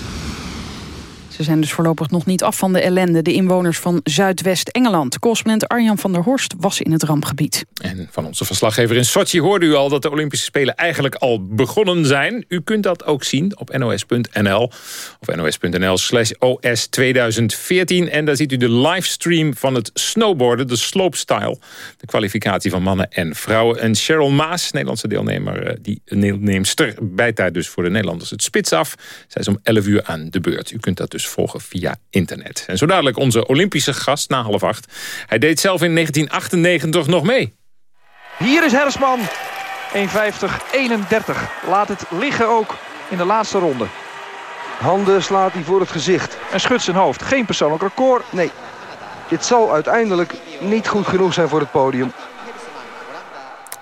[SPEAKER 2] Ze zijn dus voorlopig nog niet af van de ellende. De inwoners van Zuidwest-Engeland. Correspondent Arjan van der Horst was in het rampgebied.
[SPEAKER 3] En van onze verslaggever in Sochi hoorde u al dat de Olympische Spelen eigenlijk al begonnen zijn. U kunt dat ook zien op nos.nl of nos.nl slash os 2014. En daar ziet u de livestream van het snowboarden, de slopestyle. De kwalificatie van mannen en vrouwen. En Cheryl Maas, Nederlandse deelnemer, eh, die neemster, bijt daar dus voor de Nederlanders het spits af. Zij is om 11 uur aan de beurt. U kunt dat dus volgen via internet. En zo dadelijk onze Olympische gast na half acht. Hij deed zelf in 1998 nog mee.
[SPEAKER 26] Hier is Hersman. 1.50-31. Laat het liggen ook in de laatste ronde.
[SPEAKER 27] Handen slaat hij voor het gezicht.
[SPEAKER 26] En schudt zijn hoofd. Geen persoonlijk record.
[SPEAKER 27] Nee. Dit zal uiteindelijk niet goed genoeg zijn voor het podium.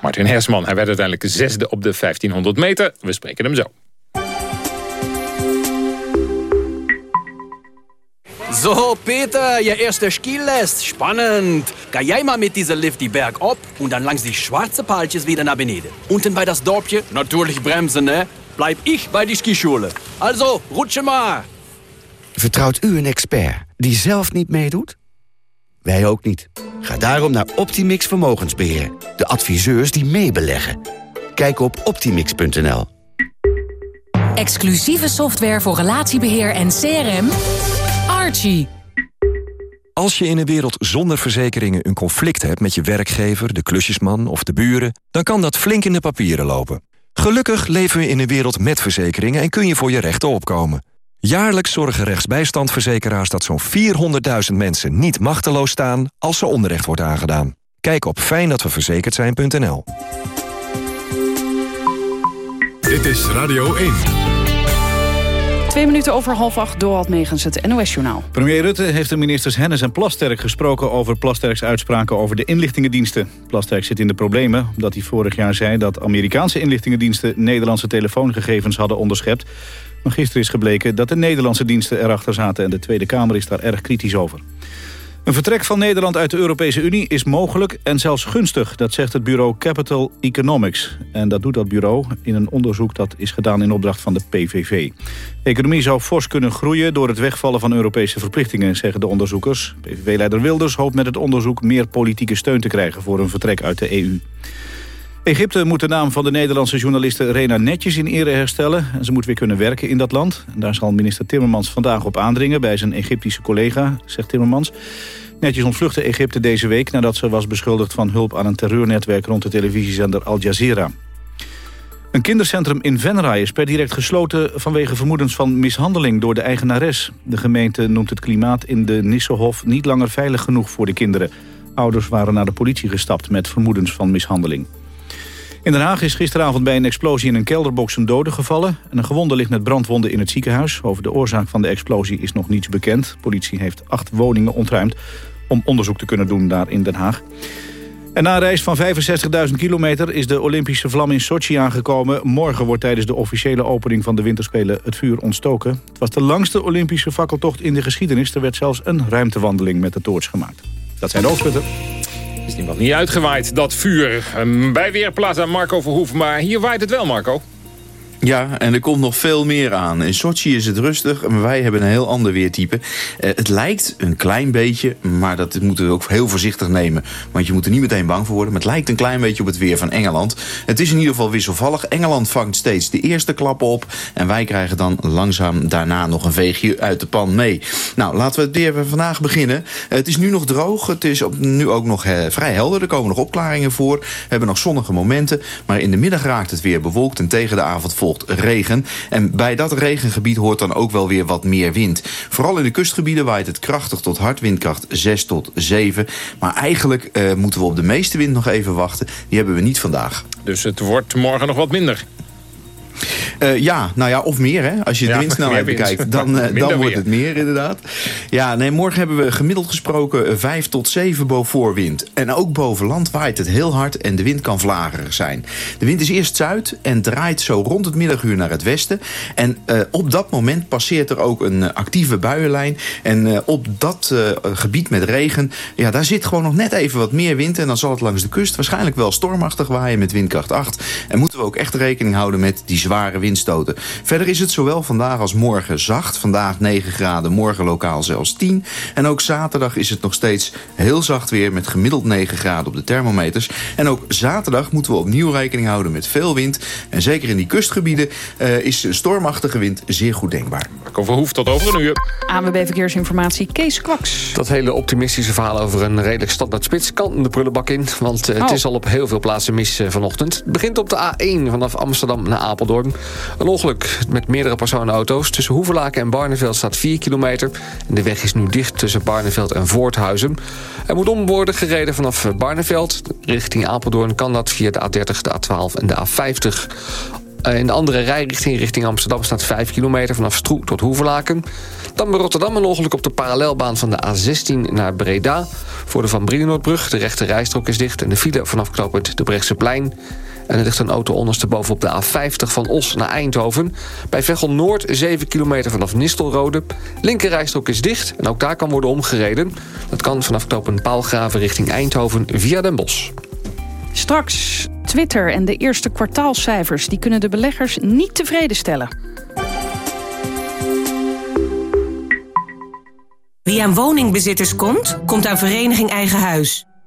[SPEAKER 3] Martin Hersman, hij werd uiteindelijk zesde op de 1500 meter. We spreken hem zo.
[SPEAKER 28] So, Peter, je eerste Skilest. Spannend. Ga jij maar mit dieser Lift die Berg op und dann langs die schwarze Paaltjes wieder nach beneden. Unten bei das Dorpje, natürlich bremsen, ne? Bleib ich bei die Skischule. Also, rutsche maar.
[SPEAKER 29] Vertrouwt u een expert die zelf niet meedoet? Wij ook niet. Ga daarom naar Optimix Vermogensbeheer. De adviseurs die meebeleggen. Kijk op optimix.nl.
[SPEAKER 9] Exclusieve software voor relatiebeheer en CRM. Archie.
[SPEAKER 30] Als je in een wereld zonder verzekeringen een conflict hebt met je werkgever, de klusjesman of de buren, dan kan dat flink in de papieren lopen. Gelukkig leven we in een wereld met verzekeringen en kun je voor je rechten opkomen. Jaarlijks zorgen rechtsbijstandverzekeraars dat zo'n 400.000 mensen niet machteloos staan als ze onrecht wordt aangedaan. Kijk op fijndatweverzekerd
[SPEAKER 1] Dit is Radio 1.
[SPEAKER 2] Twee minuten over half acht, Dorald Megens, het NOS-journaal.
[SPEAKER 4] Premier Rutte heeft de ministers Hennis en Plasterk gesproken... over Plasterks uitspraken over de inlichtingendiensten. Plasterk zit in de problemen omdat hij vorig jaar zei... dat Amerikaanse inlichtingendiensten Nederlandse telefoongegevens hadden onderschept. Maar gisteren is gebleken dat de Nederlandse diensten erachter zaten... en de Tweede Kamer is daar erg kritisch over. Een vertrek van Nederland uit de Europese Unie is mogelijk en zelfs gunstig. Dat zegt het bureau Capital Economics. En dat doet dat bureau in een onderzoek dat is gedaan in opdracht van de PVV. De economie zou fors kunnen groeien door het wegvallen van Europese verplichtingen, zeggen de onderzoekers. PVV-leider Wilders hoopt met het onderzoek meer politieke steun te krijgen voor een vertrek uit de EU. Egypte moet de naam van de Nederlandse journaliste Rena Netjes in ere herstellen. En ze moet weer kunnen werken in dat land. En daar zal minister Timmermans vandaag op aandringen bij zijn Egyptische collega, zegt Timmermans. Netjes ontvluchtte Egypte deze week nadat ze was beschuldigd van hulp aan een terreurnetwerk rond de televisiezender Al Jazeera. Een kindercentrum in Venray is per direct gesloten vanwege vermoedens van mishandeling door de eigenares. De gemeente noemt het klimaat in de Nissehof niet langer veilig genoeg voor de kinderen. Ouders waren naar de politie gestapt met vermoedens van mishandeling. In Den Haag is gisteravond bij een explosie in een kelderbox een dode gevallen. En een gewonde ligt met brandwonden in het ziekenhuis. Over de oorzaak van de explosie is nog niets bekend. Politie heeft acht woningen ontruimd om onderzoek te kunnen doen daar in Den Haag. En na een reis van 65.000 kilometer is de Olympische vlam in Sochi aangekomen. Morgen wordt tijdens de officiële opening van de winterspelen het vuur ontstoken. Het was de langste Olympische fakkeltocht in de geschiedenis. Er werd zelfs een ruimtewandeling met de toorts gemaakt. Dat zijn de hoofdpunten
[SPEAKER 3] is niemand niet uitgewaaid, dat vuur. Ehm, bij Weerplaza Marco Verhoef, maar hier waait het wel, Marco.
[SPEAKER 31] Ja, en er komt nog veel meer aan. In Sochi is het rustig, maar wij hebben een heel ander weertype. Uh, het lijkt een klein beetje, maar dat moeten we ook heel voorzichtig nemen. Want je moet er niet meteen bang voor worden. Maar het lijkt een klein beetje op het weer van Engeland. Het is in ieder geval wisselvallig. Engeland vangt steeds de eerste klappen op. En wij krijgen dan langzaam daarna nog een veegje uit de pan mee. Nou, laten we het weer vandaag beginnen. het is nu nog droog. Het is nu ook nog uh, vrij helder. Er komen nog opklaringen voor. We hebben nog zonnige momenten. Maar in de middag raakt het weer bewolkt. En tegen de avond vol regen. En bij dat regengebied hoort dan ook wel weer wat meer wind. Vooral in de kustgebieden waait het krachtig tot hard windkracht 6 tot 7. Maar eigenlijk uh, moeten we op de meeste wind nog even wachten. Die hebben we niet vandaag.
[SPEAKER 3] Dus het wordt morgen nog wat minder.
[SPEAKER 31] Uh, ja, nou ja, of meer hè. Als je de windsnelheid [LAUGHS] bekijkt, dan, [LAUGHS] uh, dan wordt het meer inderdaad. Ja, nee, morgen hebben we gemiddeld gesproken 5 tot 7 bovenwind. En ook boven land waait het heel hard en de wind kan vlagerig zijn. De wind is eerst zuid en draait zo rond het middaguur naar het westen. En uh, op dat moment passeert er ook een actieve buienlijn. En op dat gebied met regen, ja, daar zit gewoon nog net even wat meer wind. En dan zal het langs de kust waarschijnlijk wel stormachtig waaien met windkracht 8. En moeten we ook echt rekening houden met die zware wind windstoten. Verder is het zowel vandaag als morgen zacht. Vandaag 9 graden, morgen lokaal zelfs 10. En ook zaterdag is het nog steeds heel zacht weer... met gemiddeld 9 graden op de thermometers. En ook zaterdag moeten we opnieuw rekening houden met veel wind. En zeker in die kustgebieden uh, is stormachtige wind zeer goed denkbaar.
[SPEAKER 3] Marco Verhoef, tot over een uur.
[SPEAKER 2] ANWB Verkeersinformatie, Kees Kwaks.
[SPEAKER 8] Dat hele optimistische verhaal over een redelijk standaard spits... kan de prullenbak in, want uh, oh. het is al op heel veel plaatsen mis uh, vanochtend. Het begint op de A1 vanaf Amsterdam naar Apeldoorn. Een ongeluk met meerdere personenauto's. Tussen Hoevelaken en Barneveld staat 4 kilometer. En de weg is nu dicht tussen Barneveld en Voorthuizen. Er moet om worden gereden vanaf Barneveld. Richting Apeldoorn kan dat via de A30, de A12 en de A50. In de andere rijrichting richting Amsterdam staat 5 kilometer vanaf Stroe tot Hoevelaken. Dan bij Rotterdam een ongeluk op de parallelbaan van de A16 naar Breda. Voor de Van Brienenoordbrug. De rechte rijstrook is dicht en de file vanaf knooppunt de Brechtseplein. En er ligt een auto ondersteboven op de A50 van Os naar Eindhoven. Bij Veghel Noord 7 kilometer vanaf Nistelrode. Linkerrijstrook is dicht en ook daar kan worden omgereden. Dat kan vanaf knooppunt Paalgraven richting Eindhoven via Den Bosch.
[SPEAKER 2] Straks Twitter en de eerste kwartaalcijfers... die kunnen de beleggers niet tevreden stellen.
[SPEAKER 32] Wie aan woningbezitters komt, komt aan Vereniging Eigen Huis.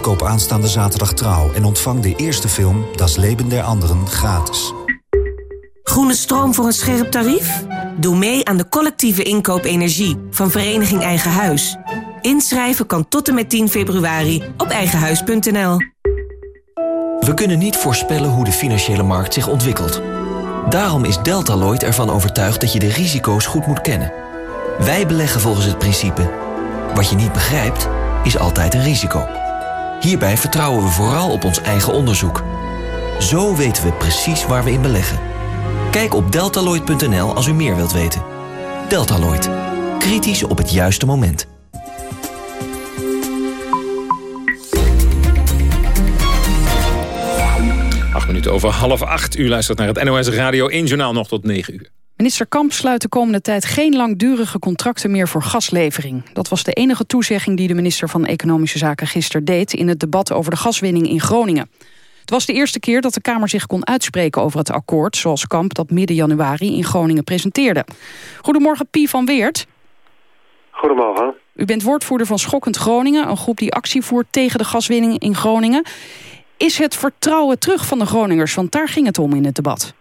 [SPEAKER 33] Koop aanstaande zaterdag Trouw en ontvang de eerste film Das Leben der Anderen gratis.
[SPEAKER 32] Groene stroom voor een scherp tarief? Doe mee aan de collectieve inkoop energie van Vereniging Eigen Huis. Inschrijven kan tot en met 10 februari op eigenhuis.nl.
[SPEAKER 34] We kunnen niet voorspellen hoe de financiële markt zich ontwikkelt. Daarom is Deltaloid ervan overtuigd dat je de risico's goed moet kennen. Wij beleggen volgens het principe... wat je niet begrijpt, is altijd een risico. Hierbij vertrouwen we vooral op ons eigen onderzoek. Zo weten we precies waar we in beleggen. Kijk op deltaloid.nl als u meer wilt weten. Deltaloid. Kritisch op het juiste moment.
[SPEAKER 3] minuten over half acht. U luistert naar het NOS Radio 1 Journaal nog tot 9 uur.
[SPEAKER 2] Minister Kamp sluit de komende tijd geen langdurige contracten meer voor gaslevering. Dat was de enige toezegging die de minister van Economische Zaken gisteren deed... in het debat over de gaswinning in Groningen. Het was de eerste keer dat de Kamer zich kon uitspreken over het akkoord... zoals Kamp dat midden januari in Groningen presenteerde. Goedemorgen, Pie van Weert.
[SPEAKER 35] Goedemorgen.
[SPEAKER 2] U bent woordvoerder van Schokkend Groningen... een groep die actie voert tegen de gaswinning in Groningen. Is het vertrouwen terug van de Groningers? Want daar ging het om in het debat.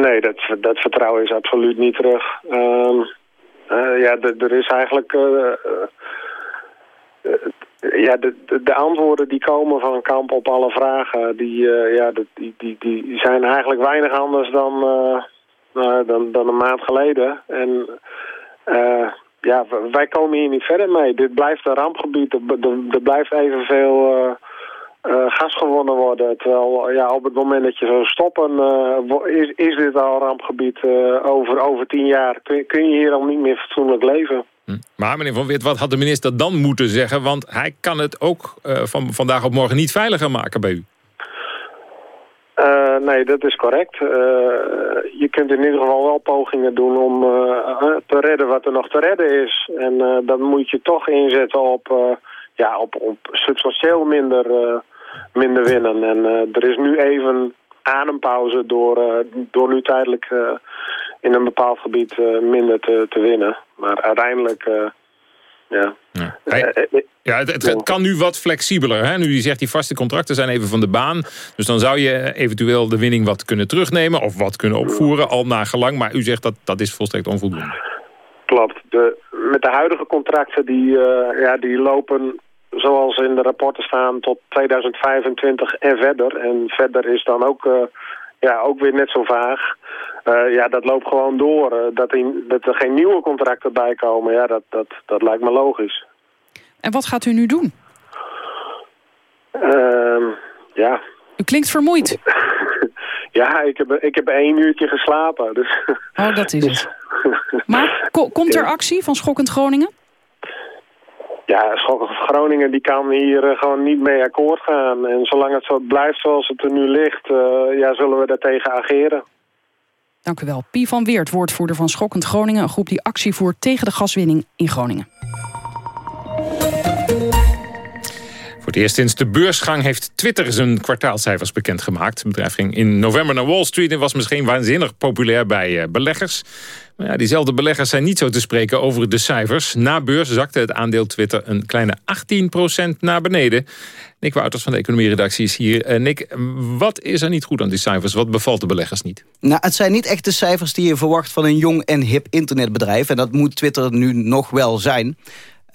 [SPEAKER 35] Nee, dat, dat vertrouwen is absoluut niet terug. Uh, uh, ja, er is eigenlijk... Uh, ja, de, de, de, antwoorden die komen van Kamp op alle vragen... die, ja, die, die, die zijn eigenlijk weinig anders dan, dan, dan een maand geleden. En ja, wij komen hier niet verder mee. Dit blijft een rampgebied. Er, er, er blijft evenveel uh, gas gewonnen worden. Terwijl ja, op het moment dat je zou stoppen, uh, is, is dit al rampgebied uh, over, over tien jaar. Kun, kun je hier al niet meer fatsoenlijk leven.
[SPEAKER 3] Hm. Maar meneer Van Wit, wat had de minister dan moeten zeggen? Want hij kan het ook van vandaag op morgen niet veiliger maken bij u.
[SPEAKER 35] nee, dat is correct. je kunt in ieder geval wel pogingen doen om te redden wat er nog te redden is. En dan moet je toch inzetten op, ja, op, op substantieel minder minder winnen. En uh, er is nu even adempauze door, uh, door nu tijdelijk uh, in een bepaald gebied minder te, te winnen. Maar uiteindelijk, ja...
[SPEAKER 3] Ja, ja het, het, kan nu wat flexibeler. Hè? Nu die zegt die vaste contracten zijn even van de baan. Dus dan zou je eventueel de winning wat kunnen terugnemen... of wat kunnen opvoeren, al naar gelang. Maar u zegt dat dat is volstrekt onvoldoende.
[SPEAKER 35] Klopt. De, met de huidige contracten die, ja, die lopen zoals in de rapporten staan tot 2025 en verder. En verder is dan ook, uh, ja, ook weer net zo vaag. Uh, ja, dat loopt gewoon door. Uh, dat, in, dat er geen nieuwe contracten bij komen, ja, dat, dat, dat lijkt me logisch.
[SPEAKER 2] En wat gaat u nu doen?
[SPEAKER 35] Ehm, ja.
[SPEAKER 2] U klinkt vermoeid. [LAUGHS]
[SPEAKER 35] Ja, ik heb, ik heb één uurtje geslapen. Dus.
[SPEAKER 2] Oh, dat is het. [LAUGHS] Maar ko- komt er actie van Schokkend Groningen?
[SPEAKER 35] Ja, Schokkend Groningen die kan hier eh, gewoon niet mee akkoord gaan. En zolang het zo blijft zoals het er nu ligt, eh, ja, zullen we daartegen ageren.
[SPEAKER 2] Dank u wel. Pie van Weert, woordvoerder van Schokkend Groningen... een groep die actie voert tegen de gaswinning in Groningen.
[SPEAKER 3] Het eerst sinds de beursgang heeft Twitter zijn kwartaalcijfers bekendgemaakt. Het bedrijf ging in november naar Wall Street en was misschien waanzinnig populair bij eh, beleggers. Maar ja, diezelfde beleggers zijn niet zo te spreken over de cijfers. Na beurs zakte het aandeel Twitter een kleine 18% naar beneden. Nick Wouters van de economieredactie is hier. Uh, Nick, wat is er niet goed aan die cijfers? Wat bevalt de beleggers niet?
[SPEAKER 36] Nou, het zijn niet echt de cijfers die je verwacht van een jong en hip internetbedrijf. En dat moet Twitter nu nog wel zijn.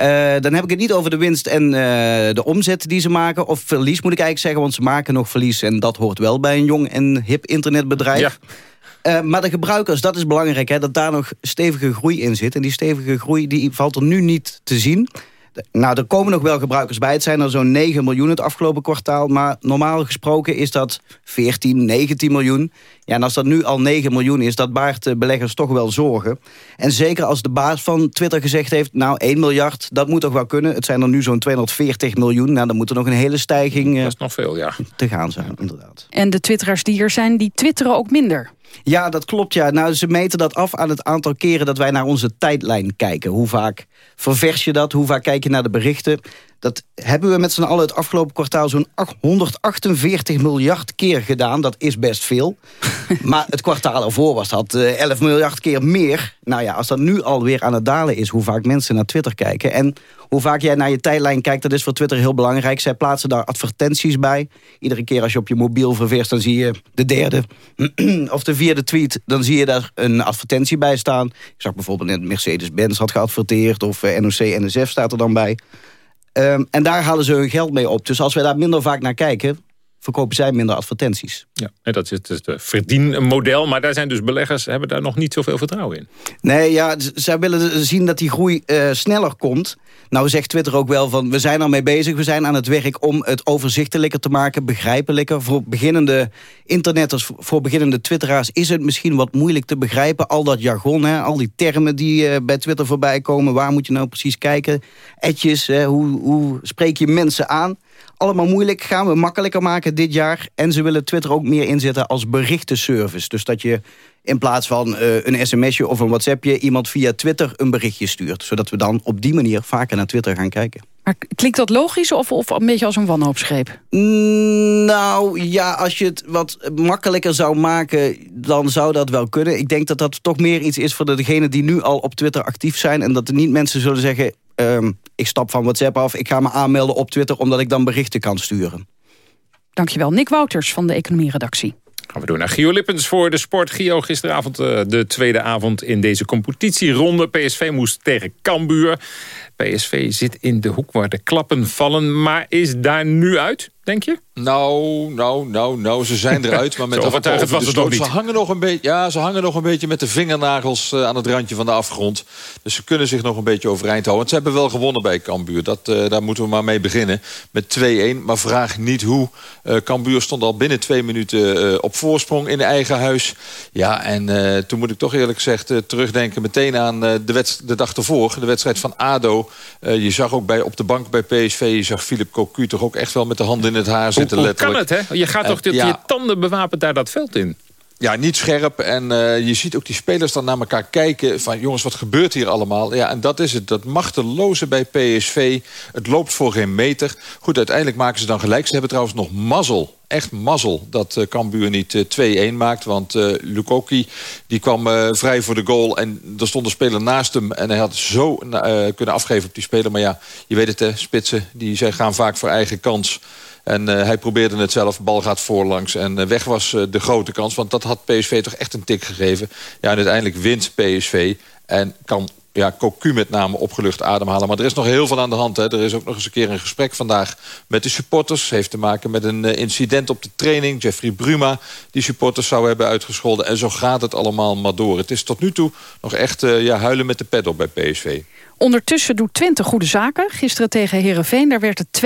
[SPEAKER 36] Uh, dan heb ik het niet over de winst en uh, de omzet die ze maken. Of verlies moet ik eigenlijk zeggen, want ze maken nog verlies. En dat hoort wel bij een jong en hip internetbedrijf. Ja. Uh, maar de gebruikers, dat is belangrijk, hè, dat daar nog stevige groei in zit. En die stevige groei die valt er nu niet te zien. Nou, er komen nog wel gebruikers bij. Het zijn er zo'n 9 miljoen het afgelopen kwartaal. Maar normaal gesproken is dat 14, 19 miljoen. Ja, en als dat nu al 9 miljoen is, dat baart beleggers toch wel zorgen. En zeker als de baas van Twitter gezegd heeft... nou, 1 miljard, dat moet toch wel kunnen. Het zijn er nu zo'n 240 miljoen. Nou, dan moet er nog een hele stijging
[SPEAKER 3] dat is nog veel, ja.
[SPEAKER 36] te gaan zijn, inderdaad.
[SPEAKER 2] En de twitteraars die hier zijn, die twitteren ook minder.
[SPEAKER 36] Ja, dat klopt. Ja. Nou, ze meten dat af aan het aantal keren dat wij naar onze tijdlijn kijken. Hoe vaak ververs je dat? Hoe vaak kijk je naar de berichten? Dat hebben we met z'n allen het afgelopen kwartaal zo'n 148 miljard keer gedaan. Dat is best veel. [LAUGHS] maar het kwartaal ervoor was dat 11 miljard keer meer. Nou ja, als dat nu alweer aan het dalen is, hoe vaak mensen naar Twitter kijken... en hoe vaak jij naar je tijdlijn kijkt, dat is voor Twitter heel belangrijk. Zij plaatsen daar advertenties bij. Iedere keer als je op je mobiel verveerst, dan zie je de derde [CLEARS THROAT] of de vierde tweet... dan zie je daar een advertentie bij staan. Ik zag bijvoorbeeld net Mercedes-Benz had geadverteerd... of NOC-NSF staat er dan bij... Um, en daar halen ze hun geld mee op. Dus als wij daar minder vaak naar kijken verkopen zij minder advertenties.
[SPEAKER 3] Ja, dat is het verdienmodel. Maar daar zijn dus beleggers, hebben daar nog niet zoveel vertrouwen in.
[SPEAKER 36] Nee, ja, zij willen zien dat die groei uh, sneller komt. Nou zegt Twitter ook wel van, we zijn ermee bezig. We zijn aan het werk om het overzichtelijker te maken, begrijpelijker. Voor beginnende internetters, voor beginnende twitteraars... is het misschien wat moeilijk te begrijpen. Al dat jargon, hè, al die termen die uh, bij Twitter voorbij komen. Waar moet je nou precies kijken? Etjes, hè, hoe, hoe spreek je mensen aan? Allemaal moeilijk. Gaan we makkelijker maken dit jaar. En ze willen Twitter ook meer inzetten als berichtenservice. Dus dat je in plaats van uh, een sms'je of een whatsappje... iemand via Twitter een berichtje stuurt. Zodat we dan op die manier vaker naar Twitter gaan kijken.
[SPEAKER 2] Maar klinkt dat logisch of, of een beetje als een wanhoopsgreep?
[SPEAKER 36] Mm, nou ja, als je het wat makkelijker zou maken, dan zou dat wel kunnen. Ik denk dat dat toch meer iets is voor degenen die nu al op Twitter actief zijn. En dat er niet mensen zullen zeggen, um, ik stap van WhatsApp af, ik ga me aanmelden op Twitter omdat ik dan berichten kan sturen.
[SPEAKER 2] Dankjewel, Nick Wouters van de Economie-redactie.
[SPEAKER 3] Gaan we door naar Gio Lippens voor de sport. Gio, gisteravond uh, de tweede avond in deze competitieronde. PSV moest tegen Cambuur. PSV zit in de hoek waar de klappen vallen. Maar is daar nu uit, denk je?
[SPEAKER 37] Nou, nou, nou, nou, ze zijn eruit. Maar [LAUGHS] met
[SPEAKER 3] overtuigend was het nog niet.
[SPEAKER 37] Ze hangen nog een beetje, ja, ze hangen nog een beetje met de vingernagels uh, aan het randje van de afgrond. Dus ze kunnen zich nog een beetje overeind houden. Want ze hebben wel gewonnen bij Cambuur. Dat, uh, daar moeten we maar mee beginnen. Met 2-1. Maar vraag niet hoe. Uh, Cambuur stond al binnen twee minuten op voorsprong in eigen huis. Ja, en toen moet ik toch eerlijk gezegd terugdenken meteen aan de, de dag ervoor. De wedstrijd van ADO. je zag ook bij, op de bank bij PSV, je zag Philip Cocu toch ook echt wel met de handen in het haar zitten.
[SPEAKER 3] Hoe,
[SPEAKER 37] letterlijk.
[SPEAKER 3] kan het, hè? Je gaat toch uh, ja. je tanden bewapend daar dat veld in?
[SPEAKER 37] Ja, niet scherp. En uh, je ziet ook die spelers dan naar elkaar kijken. Van jongens, wat gebeurt hier allemaal? Ja, en dat is het. Dat machteloze bij PSV. Het loopt voor geen meter. Goed, uiteindelijk maken ze dan gelijk. Ze hebben trouwens nog mazzel. Echt mazzel dat uh, Cambuur niet uh, 2-1 maakt. Want uh, Lukoki die kwam vrij voor de goal. En er stond een speler naast hem. En hij had zo kunnen afgeven op die speler. Maar ja, je weet het, hè, spitsen die zij gaan vaak voor eigen kans. En uh, hij probeerde het zelf, bal gaat voorlangs. En uh, weg was uh, de grote kans, want dat had PSV toch echt een tik gegeven. Ja, en uiteindelijk wint PSV en kan ja, Cocu met name opgelucht ademhalen. Maar er is nog heel veel aan de hand. Hè. Er is ook nog eens een keer een gesprek vandaag met de supporters. Heeft te maken met een incident op de training. Jeffrey Bruma die supporters zou hebben uitgescholden. En zo gaat het allemaal maar door. Het is tot nu toe nog echt ja, huilen met de pet op bij PSV.
[SPEAKER 2] Ondertussen doet Twente goede zaken. Gisteren tegen Herenveen, daar werd het 2-0.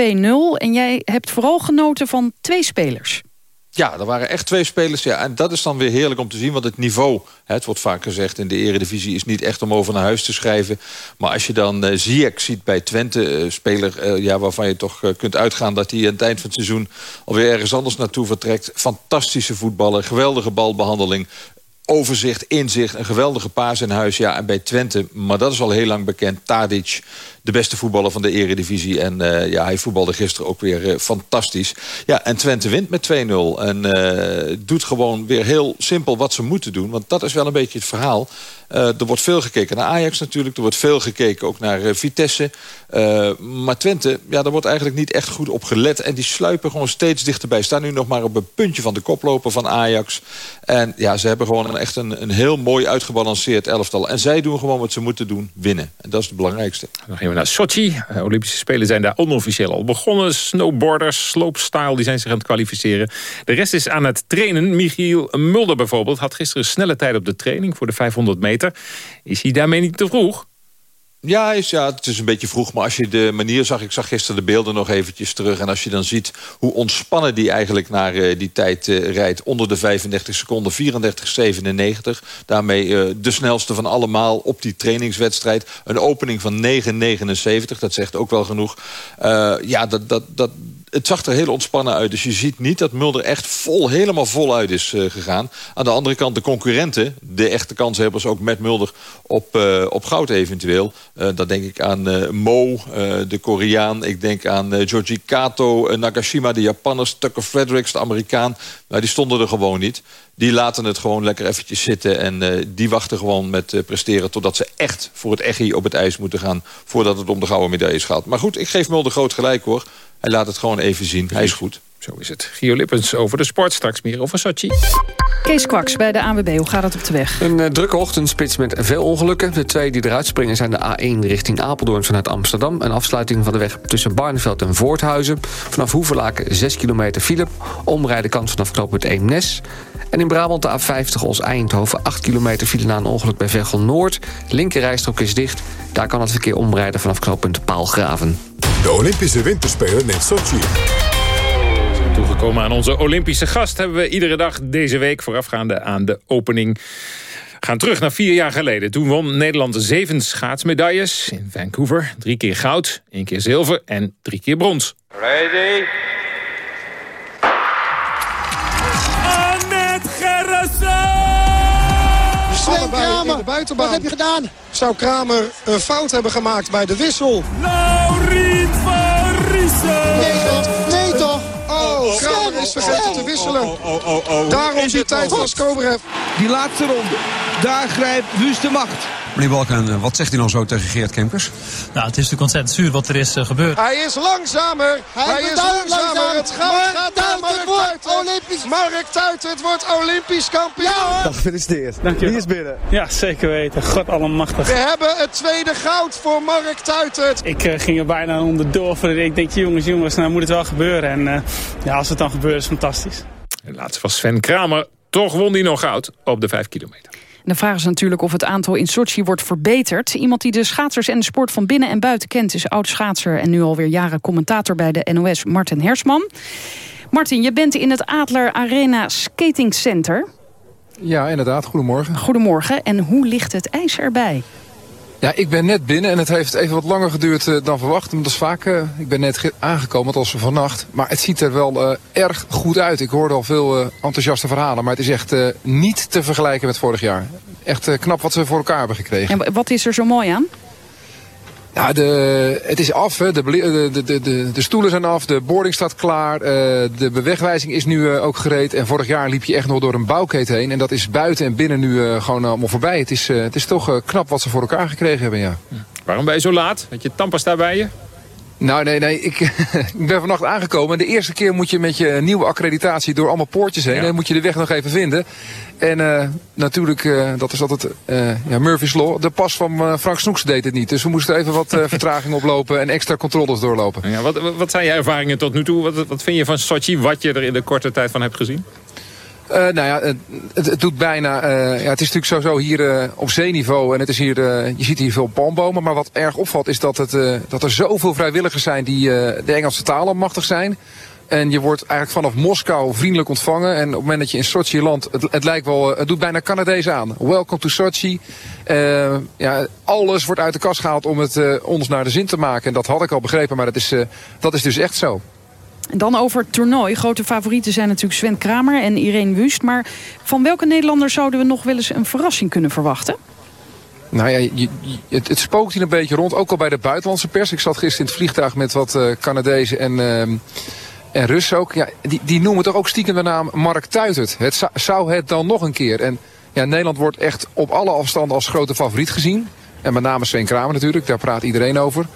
[SPEAKER 2] En jij hebt vooral genoten van twee spelers.
[SPEAKER 37] Ja, er waren echt twee spelers. Ja, en dat is dan weer heerlijk om te zien. Want het niveau, het wordt vaak gezegd in de eredivisie... is niet echt om over naar huis te schrijven. Maar als je dan uh, Ziyech ziet bij Twente... Uh, speler uh, ja, waarvan je toch kunt uitgaan... dat hij aan het eind van het seizoen alweer ergens anders naartoe vertrekt. Fantastische voetballer, geweldige balbehandeling overzicht, inzicht, een geweldige paas in huis. Ja, en bij Twente, maar dat is al heel lang bekend, Tadic de beste voetballer van de eredivisie. En uh, ja, hij voetbalde gisteren ook weer uh, fantastisch. Ja, en Twente wint met 2-0. En uh, doet gewoon weer heel simpel wat ze moeten doen. Want dat is wel een beetje het verhaal. er wordt veel gekeken naar Ajax natuurlijk. Er wordt veel gekeken ook naar Vitesse. maar Twente, ja, daar wordt eigenlijk niet echt goed op gelet. En die sluipen gewoon steeds dichterbij. Staan nu nog maar op een puntje van de koploper van Ajax. En ja, ze hebben gewoon echt een, een heel mooi uitgebalanceerd elftal. En zij doen gewoon wat ze moeten doen, winnen. En dat is het belangrijkste.
[SPEAKER 3] Naar Sochi. De Olympische Spelen zijn daar onofficieel al begonnen. Snowboarders, slopestyle, die zijn zich aan het kwalificeren. De rest is aan het trainen. Michiel Mulder bijvoorbeeld had gisteren snelle tijd op de training... voor de 500 meter. Is hij daarmee niet te vroeg?
[SPEAKER 37] Ja, ja, het is een beetje vroeg, maar als je de manier zag... ik zag gisteren de beelden nog eventjes terug... en als je dan ziet hoe ontspannen die eigenlijk naar uh, die tijd uh, rijdt... onder de 35 seconden, 34,97. Daarmee uh, de snelste van allemaal op die trainingswedstrijd. Een opening van 9,79, dat zegt ook wel genoeg. ja, dat, dat, dat, het zag er heel ontspannen uit. Dus je ziet niet dat Mulder echt vol, helemaal voluit is uh, gegaan. Aan de andere kant de concurrenten, de echte kanshebbers... ook met Mulder op, uh, op goud eventueel. Uh, dan denk ik aan Mo, de Koreaan. Ik denk aan Georgie Kato, Nagashima, de Japanners... Tucker Fredericks, de Amerikaan. Nou, die stonden er gewoon niet. Die laten het gewoon lekker eventjes zitten. En die wachten gewoon met presteren... totdat ze echt voor het echi op het ijs moeten gaan... voordat het om de gouden medailles gaat. Maar goed, ik geef Mulder groot gelijk hoor. Hij laat het gewoon even zien. Hij is goed.
[SPEAKER 3] Zo is het. Gio Lippens over de sport. Straks meer over Sochi.
[SPEAKER 2] Kees Kwaks bij de ANWB. Hoe gaat het op de weg?
[SPEAKER 8] Een uh, drukke ochtendspits met veel ongelukken. De twee die eruit springen zijn de A1 richting Apeldoorn vanuit Amsterdam. Een afsluiting van de weg tussen Barneveld en Voorthuizen. Vanaf Hoevelaken 6 kilometer file. Omrijden kans vanaf knooppunt Eemnes. En in Brabant de A50 Os-Eindhoven 8 kilometer file na een ongeluk bij Veghel Noord. Linkerrijstrook is dicht. Daar kan het verkeer omrijden vanaf knooppunt Paalgraven.
[SPEAKER 1] De Olympische Winterspelen in Sochi.
[SPEAKER 3] Toegekomen aan onze Olympische gast hebben we iedere dag deze week... voorafgaande aan de opening gaan terug naar vier jaar geleden. Toen won Nederland zeven schaatsmedailles in Vancouver. Drie keer goud, één keer zilver en drie keer brons.
[SPEAKER 38] Ready? Annette Gerritsen!
[SPEAKER 39] Sven Kramer, wat heb je gedaan? Zou Kramer een fout hebben gemaakt bij de wissel?
[SPEAKER 38] Laurien van Riesen!
[SPEAKER 39] Kramer is vergeten te wisselen. Daarom die tijd van Skobrev.
[SPEAKER 40] Die laatste ronde, daar grijpt Wust de macht.
[SPEAKER 41] Meneer Balken, wat zegt u nou zo tegen Geert Kempers?
[SPEAKER 42] Nou, het is natuurlijk ontzettend zuur wat er is uh, gebeurd.
[SPEAKER 39] Hij is langzamer. Hij, Hij is langzamer. Het gaat Mark Tuiten. Olympisch. Mark Tuiten, het wordt Olympisch kampioen. Ja,
[SPEAKER 40] Dag, gefeliciteerd. Dank je. Wie is binnen?
[SPEAKER 42] Ja, zeker weten. God allemachtig.
[SPEAKER 39] We hebben het tweede goud voor Mark Tuiten.
[SPEAKER 42] Ik uh, ging er bijna onderdoor. Ik denk, jongens, jongens, nou moet het wel gebeuren. En uh, ja, als het dan gebeurt, is het fantastisch.
[SPEAKER 3] En laatst was Sven Kramer. Toch won hij nog goud op de 5 kilometer.
[SPEAKER 2] De vraag is natuurlijk of het aantal in Sochi wordt verbeterd. Iemand die de schaatsers en de sport van binnen en buiten kent... is oud-schaatser en nu alweer jaren commentator bij de NOS, Martin Hersman. Martin, je bent in het Adler Arena Skating Center.
[SPEAKER 43] Ja, inderdaad. Goedemorgen.
[SPEAKER 2] Goedemorgen. En hoe ligt het ijs erbij?
[SPEAKER 43] Ja, ik ben net binnen en het heeft even wat langer geduurd uh, dan verwacht. Dat is vaak, uh, ik ben net aangekomen, was vannacht. Maar het ziet er wel uh, erg goed uit. Ik hoorde al veel enthousiaste verhalen. Maar het is echt niet te vergelijken met vorig jaar. Echt knap wat ze voor elkaar hebben gekregen.
[SPEAKER 2] En wat is er zo mooi aan?
[SPEAKER 43] Ja, de, het is af. De, de, de, de, stoelen zijn af. De boarding staat klaar. Uh, de bewegwijzing is nu uh, ook gereed. En vorig jaar liep je echt nog door een bouwketen heen. En dat is buiten en binnen nu uh, gewoon allemaal voorbij. Het is, het is toch knap wat ze voor elkaar gekregen hebben, ja.
[SPEAKER 3] Waarom ben je zo laat? Had je tandpasta bij je?
[SPEAKER 43] Nou, nee, nee. Ik, [LAUGHS] ik ben vannacht aangekomen. De eerste keer moet je met je nieuwe accreditatie door allemaal poortjes heen. En dan moet je de weg nog even vinden. En uh, natuurlijk, uh, dat is altijd uh, ja, Murphy's Law. De pas van Frank Snoeks deed het niet. Dus we moesten even wat [LAUGHS] vertraging oplopen en extra controles doorlopen.
[SPEAKER 3] Ja, wat, wat zijn je ervaringen tot nu toe? Wat, wat vind je van Sochi? Wat je er in de korte tijd van hebt gezien?
[SPEAKER 43] Uh, nou ja, het, het doet bijna... Uh, ja, het is natuurlijk sowieso hier uh, op zeeniveau en het is hier, je ziet hier veel palmbomen. Maar wat erg opvalt is dat, het, dat er zoveel vrijwilligers zijn die de Engelse talen machtig zijn. En je wordt eigenlijk vanaf Moskou vriendelijk ontvangen. En op het moment dat je in Sochi landt, het, lijkt wel, eh, het doet bijna Canadees aan. Welcome to Sochi. Ja, alles wordt uit de kast gehaald om het ons naar de zin te maken. En dat had ik al begrepen, maar dat is, dat is dus echt zo.
[SPEAKER 2] Dan over het toernooi. Grote favorieten zijn natuurlijk Sven Kramer en Irene Wust. Maar van welke Nederlander zouden we nog wel eens een verrassing kunnen verwachten?
[SPEAKER 43] Nou ja, het, het, spookt hier een beetje rond. Ook al bij de buitenlandse pers. Ik zat gisteren in het vliegtuig met wat uh, Canadezen en, uh, en Russen ook. Ja, die, die noemen toch ook stiekem de naam Mark Tuitert. Het zou, zou het dan nog een keer. En ja, Nederland wordt echt op alle afstanden als grote favoriet gezien. En met name Sven Kramer natuurlijk. Daar praat iedereen over.